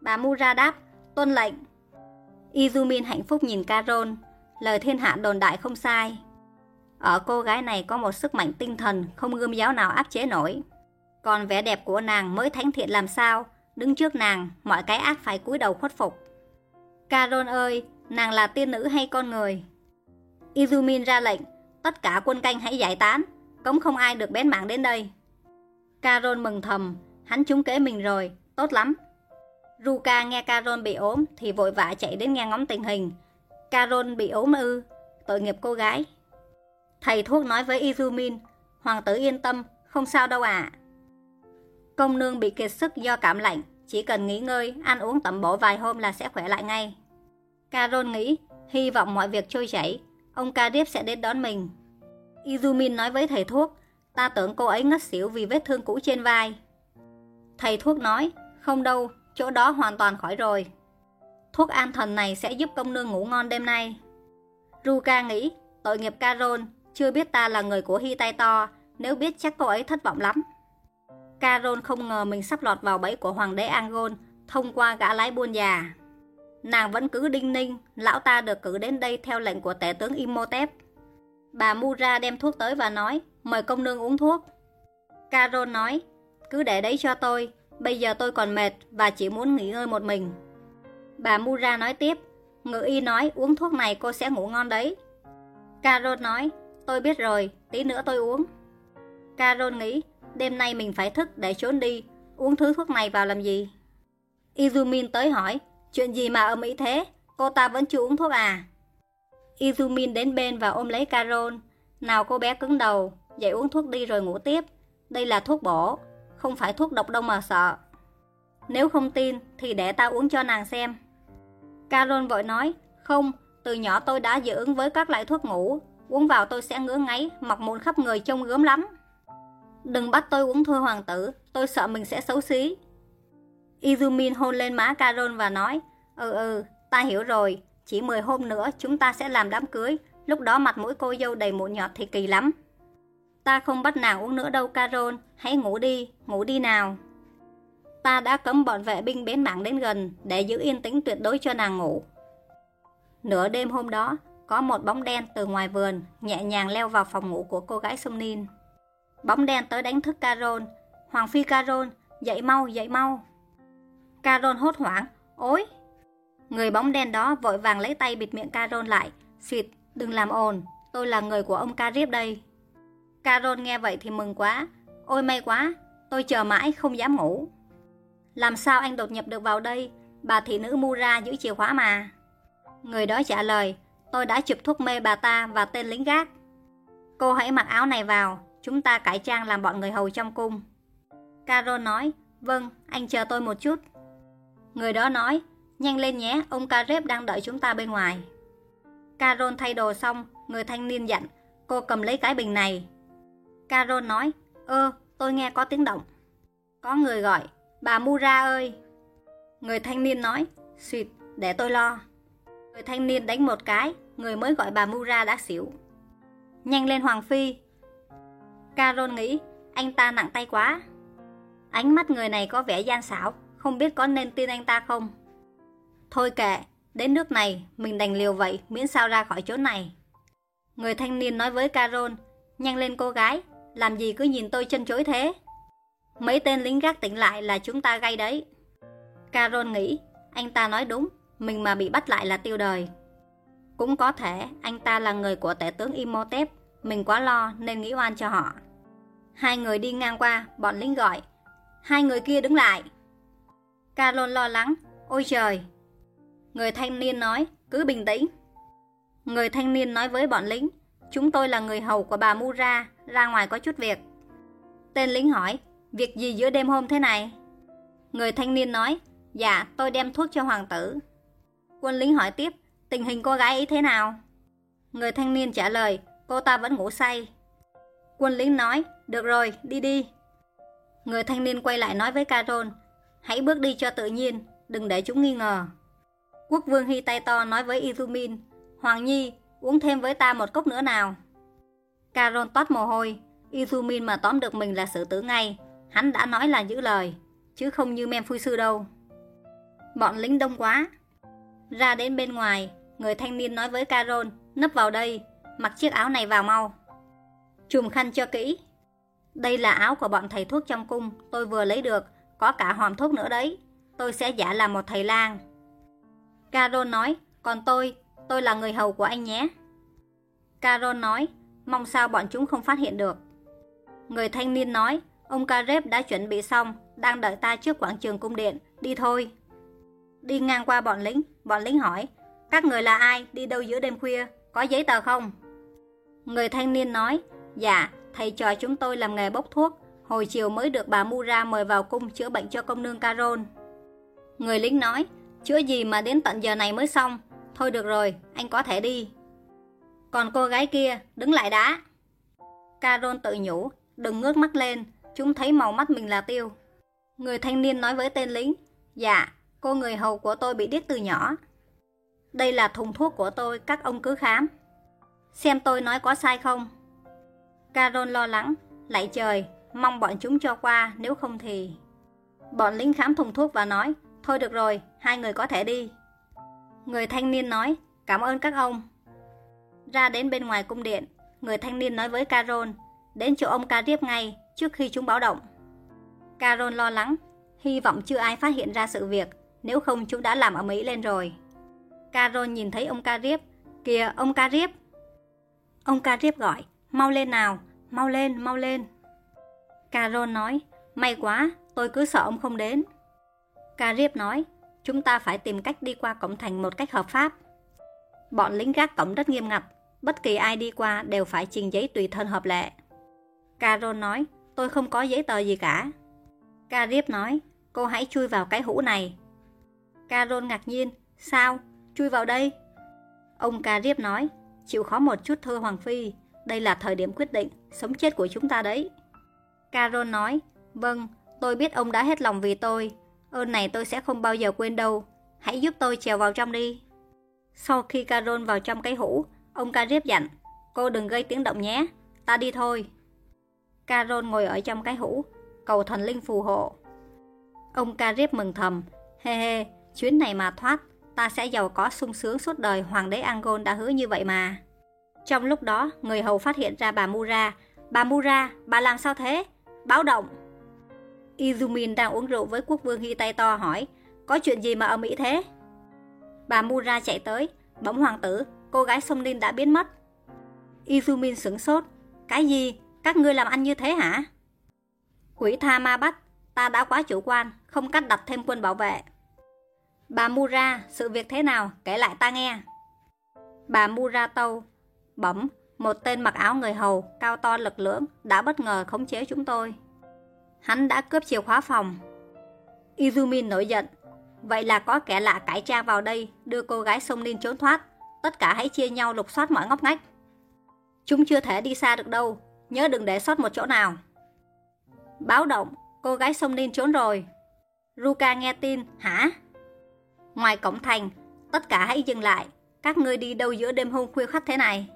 Bà Mura đáp, tuân lệnh. Izumin hạnh phúc nhìn Carol, lời thiên hạ đồn đại không sai. Ở cô gái này có một sức mạnh tinh thần không gươm giáo nào áp chế nổi. Còn vẻ đẹp của nàng mới thánh thiện làm sao, đứng trước nàng, mọi cái ác phải cúi đầu khuất phục. Caron ơi, nàng là tiên nữ hay con người? Izumin ra lệnh, tất cả quân canh hãy giải tán, cống không ai được bén mạng đến đây. Caron mừng thầm, hắn trúng kế mình rồi, tốt lắm. Ruka nghe Caron bị ốm thì vội vã chạy đến nghe ngóng tình hình. Caron bị ốm ư, tội nghiệp cô gái. Thầy thuốc nói với Izumin, hoàng tử yên tâm, không sao đâu ạ. Công nương bị kiệt sức do cảm lạnh, chỉ cần nghỉ ngơi, ăn uống tẩm bổ vài hôm là sẽ khỏe lại ngay. Carol nghĩ, hy vọng mọi việc trôi chảy, ông Carip sẽ đến đón mình. Izumin nói với thầy thuốc, ta tưởng cô ấy ngất xỉu vì vết thương cũ trên vai. Thầy thuốc nói, không đâu, chỗ đó hoàn toàn khỏi rồi. Thuốc an thần này sẽ giúp công nương ngủ ngon đêm nay. Ruka nghĩ, tội nghiệp Carol, chưa biết ta là người của Hy tay to, nếu biết chắc cô ấy thất vọng lắm. Carol không ngờ mình sắp lọt vào bẫy của hoàng đế Angol thông qua gã lái buôn già. Nàng vẫn cứ đinh ninh, lão ta được cử đến đây theo lệnh của tể tướng Imhotep. Bà Mura đem thuốc tới và nói, mời công nương uống thuốc. Carol nói, cứ để đấy cho tôi, bây giờ tôi còn mệt và chỉ muốn nghỉ ngơi một mình. Bà Mura nói tiếp, ngự y nói uống thuốc này cô sẽ ngủ ngon đấy. Carol nói, tôi biết rồi, tí nữa tôi uống. Carol nghĩ, đêm nay mình phải thức để trốn đi, uống thứ thuốc này vào làm gì? Izumin tới hỏi, chuyện gì mà âm ý thế, cô ta vẫn chưa uống thuốc à? Izumin đến bên và ôm lấy Carol. Nào cô bé cứng đầu, dậy uống thuốc đi rồi ngủ tiếp. Đây là thuốc bổ, không phải thuốc độc đâu mà sợ. Nếu không tin thì để ta uống cho nàng xem. Carol vội nói, không, từ nhỏ tôi đã dị ứng với các loại thuốc ngủ, uống vào tôi sẽ ngứa ngáy, mọc mụn khắp người trông gớm lắm. Đừng bắt tôi uống thôi hoàng tử, tôi sợ mình sẽ xấu xí. Izumin hôn lên má Carol và nói, ừ ừ, ta hiểu rồi, chỉ 10 hôm nữa chúng ta sẽ làm đám cưới, lúc đó mặt mũi cô dâu đầy mụn nhọt thì kỳ lắm. Ta không bắt nàng uống nữa đâu Carol, hãy ngủ đi, ngủ đi nào. Ta đã cấm bọn vệ binh bến mạng đến gần để giữ yên tĩnh tuyệt đối cho nàng ngủ. Nửa đêm hôm đó, có một bóng đen từ ngoài vườn nhẹ nhàng leo vào phòng ngủ của cô gái sông Ninh. Bóng đen tới đánh thức Carol. Hoàng phi Carol, dậy mau, dậy mau. Carol hốt hoảng, ối. Người bóng đen đó vội vàng lấy tay bịt miệng Carol lại. Xịt, đừng làm ồn, tôi là người của ông Carib đây. Carol nghe vậy thì mừng quá. Ôi may quá, tôi chờ mãi không dám ngủ. Làm sao anh đột nhập được vào đây? Bà thị nữ Mura giữ chìa khóa mà. Người đó trả lời, tôi đã chụp thuốc mê bà ta và tên lính gác. Cô hãy mặc áo này vào, chúng ta cải trang làm bọn người hầu trong cung. Carol nói, vâng, anh chờ tôi một chút. Người đó nói, nhanh lên nhé, ông Carep đang đợi chúng ta bên ngoài. Carol thay đồ xong, người thanh niên dặn, cô cầm lấy cái bình này. Carol nói, ơ, tôi nghe có tiếng động. Có người gọi, bà Mura ơi. Người thanh niên nói, xịt, để tôi lo. Người thanh niên đánh một cái, người mới gọi bà Mura đã xỉu. Nhanh lên Hoàng Phi. Carol nghĩ, anh ta nặng tay quá. Ánh mắt người này có vẻ gian xảo, không biết có nên tin anh ta không. Thôi kệ, đến nước này, mình đành liều vậy, miễn sao ra khỏi chỗ này. Người thanh niên nói với Carol, nhanh lên cô gái, làm gì cứ nhìn tôi chân chối thế. Mấy tên lính gác tỉnh lại là chúng ta gây đấy. Carol nghĩ, anh ta nói đúng, mình mà bị bắt lại là tiêu đời. Cũng có thể anh ta là người của tể tướng Imhotep, mình quá lo nên nghĩ oan cho họ. Hai người đi ngang qua, bọn lính gọi. Hai người kia đứng lại. Carol lo lắng, ôi trời. Người thanh niên nói, cứ bình tĩnh. Người thanh niên nói với bọn lính, chúng tôi là người hầu của bà Mura, ra ngoài có chút việc. Tên lính hỏi, việc gì giữa đêm hôm thế này? Người thanh niên nói, dạ tôi đem thuốc cho hoàng tử. Quân lính hỏi tiếp, tình hình cô gái ấy thế nào? Người thanh niên trả lời, cô ta vẫn ngủ say. Quân lính nói, được rồi, đi đi. Người thanh niên quay lại nói với Carol, hãy bước đi cho tự nhiên, đừng để chúng nghi ngờ. Quốc vương Hy tay to nói với Izumin, Hoàng Nhi, uống thêm với ta một cốc nữa nào. Carol toát mồ hôi, Izumin mà tóm được mình là xử tử ngay, hắn đã nói là giữ lời, chứ không như men phui sư đâu. Bọn lính đông quá, ra đến bên ngoài, người thanh niên nói với Carol, nấp vào đây, mặc chiếc áo này vào mau. Chùm khăn cho kỹ. Đây là áo của bọn thầy thuốc trong cung, tôi vừa lấy được, có cả hòm thuốc nữa đấy. Tôi sẽ giả làm một thầy lang. Carol nói, còn tôi, tôi là người hầu của anh nhé. Carol nói, mong sao bọn chúng không phát hiện được. Người thanh niên nói, ông Kareb đã chuẩn bị xong, đang đợi ta trước quảng trường cung điện, đi thôi. Đi ngang qua bọn lính, bọn lính hỏi, các người là ai, đi đâu giữa đêm khuya, có giấy tờ không? Người thanh niên nói, dạ, thầy trò chúng tôi làm nghề bốc thuốc, hồi chiều mới được bà Mura mời vào cung chữa bệnh cho công nương Carol. Người lính nói, chữa gì mà đến tận giờ này mới xong, thôi được rồi, anh có thể đi. Còn cô gái kia, đứng lại đã. Carol tự nhủ, đừng ngước mắt lên, chúng thấy màu mắt mình là tiêu. Người thanh niên nói với tên lính, dạ, Cô người hầu của tôi bị điếc từ nhỏ. Đây là thùng thuốc của tôi, các ông cứ khám. Xem tôi nói có sai không? Carol lo lắng, lạy trời, mong bọn chúng cho qua, nếu không thì... Bọn lính khám thùng thuốc và nói, thôi được rồi, hai người có thể đi. Người thanh niên nói, cảm ơn các ông. Ra đến bên ngoài cung điện, người thanh niên nói với Carol, đến chỗ ông Carib ngay, trước khi chúng báo động. Carol lo lắng, hy vọng chưa ai phát hiện ra sự việc, nếu không chúng đã làm ở Mỹ lên rồi. Carol nhìn thấy ông Carib. Kìa, ông Carib. Ông Carib gọi, mau lên nào, mau lên, mau lên. Carol nói, may quá, tôi cứ sợ ông không đến. Carib nói, chúng ta phải tìm cách đi qua cổng thành một cách hợp pháp. Bọn lính gác cổng rất nghiêm ngặt, bất kỳ ai đi qua đều phải trình giấy tùy thân hợp lệ. Carol nói, tôi không có giấy tờ gì cả. Carib nói, cô hãy chui vào cái hũ này, Carol ngạc nhiên, sao? Chui vào đây? Ông Carib nói, chịu khó một chút thưa Hoàng Phi, đây là thời điểm quyết định, sống chết của chúng ta đấy. Carol nói, vâng, tôi biết ông đã hết lòng vì tôi, ơn này tôi sẽ không bao giờ quên đâu, hãy giúp tôi trèo vào trong đi. Sau khi Carol vào trong cái hũ, Ông Carip dặn, cô đừng gây tiếng động nhé, ta đi thôi. Carol ngồi ở trong cái hũ, cầu thần linh phù hộ. Ông Carip mừng thầm, hê hê, chuyến này mà thoát, ta sẽ giàu có sung sướng suốt đời hoàng đế Angon đã hứa như vậy mà. Trong lúc đó, người hầu phát hiện ra bà Mura. Bà Mura, bà làm sao thế? Báo động! Izumin đang uống rượu với quốc vương tay to hỏi, có chuyện gì mà ở Mỹ thế? Bà Mura chạy tới, bấm hoàng tử, cô gái sông Linh đã biến mất. Izumin sửng sốt, cái gì? Các ngươi làm ăn như thế hả? Quỷ tha ma bắt, ta đã quá chủ quan, không cắt đặt thêm quân bảo vệ. Bà Mura, sự việc thế nào? Kể lại ta nghe. Bà Mura tâu, bẩm, một tên mặc áo người hầu, cao to lực lưỡng, đã bất ngờ khống chế chúng tôi. Hắn đã cướp chìa khóa phòng. Izumin nổi giận. Vậy là có kẻ lạ cải trang vào đây, đưa cô gái sông Ninh trốn thoát. Tất cả hãy chia nhau lục soát mọi ngóc ngách. Chúng chưa thể đi xa được đâu, nhớ đừng để sót một chỗ nào. Báo động, cô gái sông Ninh trốn rồi. Ruka nghe tin, hả? Ngoài cổng thành, tất cả hãy dừng lại. Các ngươi đi đâu giữa đêm hôm khuya khắc thế này?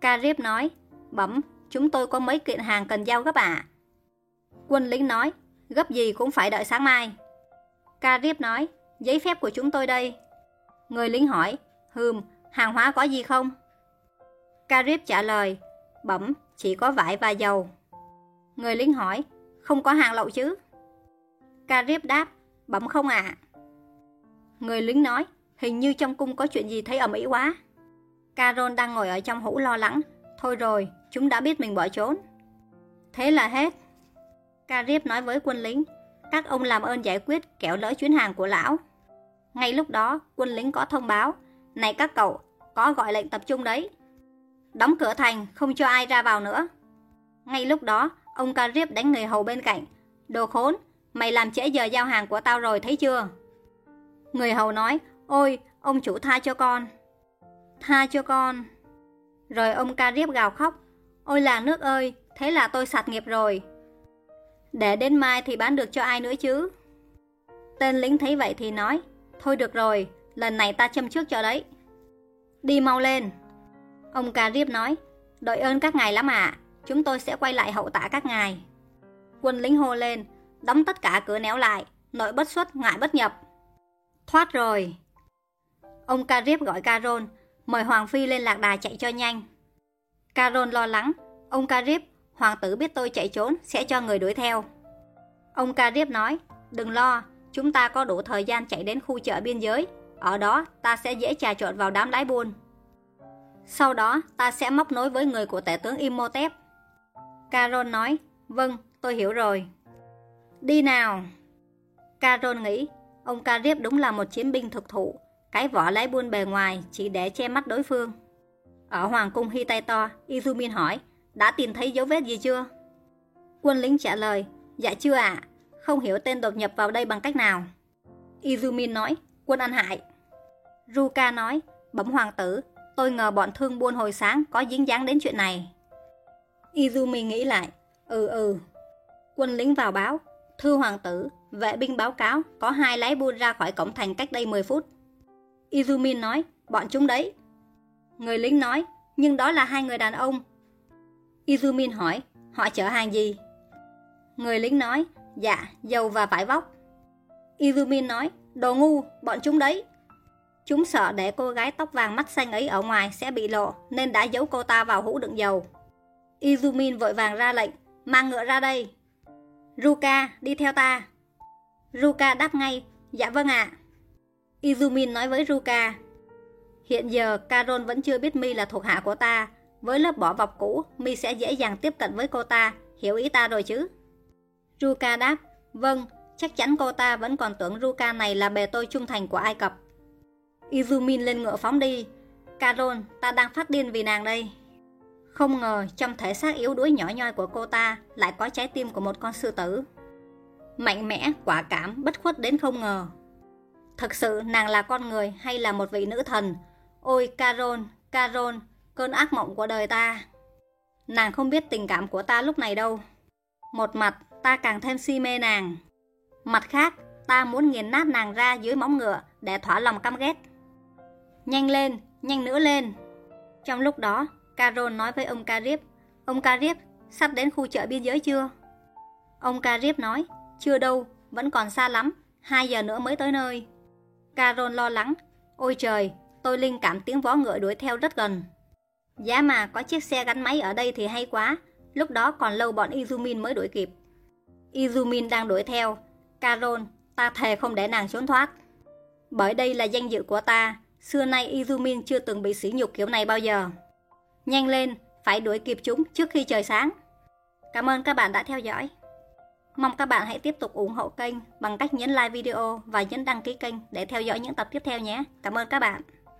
Carib nói, bẩm, chúng tôi có mấy kiện hàng cần giao gấp ạ. Quân lính nói, gấp gì cũng phải đợi sáng mai. Carib nói, giấy phép của chúng tôi đây. Người lính hỏi, hừm, hàng hóa có gì không? Carib trả lời, bẩm, chỉ có vải và dầu. Người lính hỏi, không có hàng lậu chứ? Carib đáp, bẩm không ạ. Người lính nói, hình như trong cung có chuyện gì thấy ầm ĩ quá. Carol đang ngồi ở trong hũ lo lắng. Thôi rồi, chúng đã biết mình bỏ trốn. Thế là hết. Carib nói với quân lính, các ông làm ơn giải quyết kẻo lỡ chuyến hàng của lão. Ngay lúc đó, quân lính có thông báo, này các cậu, có gọi lệnh tập trung đấy. Đóng cửa thành, không cho ai ra vào nữa. Ngay lúc đó, ông Carib đánh người hầu bên cạnh. Đồ khốn, mày làm trễ giờ giao hàng của tao rồi, thấy chưa? Người hầu nói, ôi, ông chủ tha cho con. Tha cho con. Rồi ông Carib gào khóc, ôi là nước ơi, thế là tôi sạt nghiệp rồi. Để đến mai thì bán được cho ai nữa chứ? Tên lính thấy vậy thì nói, thôi được rồi, lần này ta châm trước cho đấy. Đi mau lên. Ông Carib nói, đội ơn các ngài lắm ạ, chúng tôi sẽ quay lại hậu tạ các ngài. Quân lính hô lên, đóng tất cả cửa néo lại, nội bất xuất, ngại bất nhập. Thoát rồi. Ông Carib gọi Caron mời Hoàng Phi lên lạc đà chạy cho nhanh. Caron lo lắng, ông Carib, hoàng tử biết tôi chạy trốn sẽ cho người đuổi theo. Ông Carib nói, đừng lo, chúng ta có đủ thời gian chạy đến khu chợ biên giới, ở đó ta sẽ dễ trà trộn vào đám lái buôn. Sau đó ta sẽ móc nối với người của tể tướng Imhotep. Caron nói, vâng, tôi hiểu rồi. Đi nào. Caron nghĩ, ông Carib đúng là một chiến binh thực thụ, cái vỏ lái buôn bề ngoài chỉ để che mắt đối phương. Ở Hoàng cung Hittito, Izumin hỏi, đã tìm thấy dấu vết gì chưa? Quân lính trả lời, dạ chưa ạ, không hiểu tên đột nhập vào đây bằng cách nào. Izumin nói, quân ăn hại. Ruka nói, bẩm hoàng tử, tôi ngờ bọn thương buôn hồi sáng có dính dáng đến chuyện này. Izumi nghĩ lại, ừ ừ. Quân lính vào báo, thư hoàng tử, vệ binh báo cáo có hai lái buôn ra khỏi cổng thành cách đây 10 phút. Izumin nói, bọn chúng đấy. Người lính nói, nhưng đó là hai người đàn ông. Izumin hỏi, họ chở hàng gì? Người lính nói, dạ, dầu và vải vóc. Izumin nói, đồ ngu, bọn chúng đấy. Chúng sợ để cô gái tóc vàng mắt xanh ấy ở ngoài sẽ bị lộ nên đã giấu cô ta vào hũ đựng dầu. Izumin vội vàng ra lệnh, mang ngựa ra đây. Ruka, đi theo ta. Ruka đáp ngay, dạ vâng ạ. Izumin nói với Ruka. Hiện giờ, Carol vẫn chưa biết Mi là thuộc hạ của ta. Với lớp bỏ bọc cũ, Mi sẽ dễ dàng tiếp cận với cô ta, hiểu ý ta rồi chứ? Ruka đáp, vâng, chắc chắn cô ta vẫn còn tưởng Ruka này là bề tôi trung thành của Ai Cập. Izumin lên ngựa phóng đi. Carol, ta đang phát điên vì nàng đây. Không ngờ trong thể xác yếu đuối nhỏ nhoi của cô ta lại có trái tim của một con sư tử. Mạnh mẽ, quả cảm, bất khuất đến không ngờ thực sự nàng là con người hay là một vị nữ thần? Ôi Carol, Carol, cơn ác mộng của đời ta. Nàng không biết tình cảm của ta lúc này đâu. Một mặt, ta càng thêm si mê nàng. Mặt khác, ta muốn nghiền nát nàng ra dưới móng ngựa để thỏa lòng căm ghét. Nhanh lên, nhanh nữa lên. Trong lúc đó, Carol nói với ông Carib, Ông Carib, sắp đến khu chợ biên giới chưa? Ông Carib nói, chưa đâu, vẫn còn xa lắm, 2 giờ nữa mới tới nơi. Carol lo lắng, ôi trời, tôi linh cảm tiếng vó ngựa đuổi theo rất gần. Giá mà có chiếc xe gắn máy ở đây thì hay quá, lúc đó còn lâu bọn Izumin mới đuổi kịp. Izumin đang đuổi theo, Carol, ta thề không để nàng trốn thoát. Bởi đây là danh dự của ta, xưa nay Izumin chưa từng bị sỉ nhục kiểu này bao giờ. Nhanh lên, phải đuổi kịp chúng trước khi trời sáng. Cảm ơn các bạn đã theo dõi. Mong các bạn hãy tiếp tục ủng hộ kênh bằng cách nhấn like video và nhấn đăng ký kênh để theo dõi những tập tiếp theo nhé. Cảm ơn các bạn.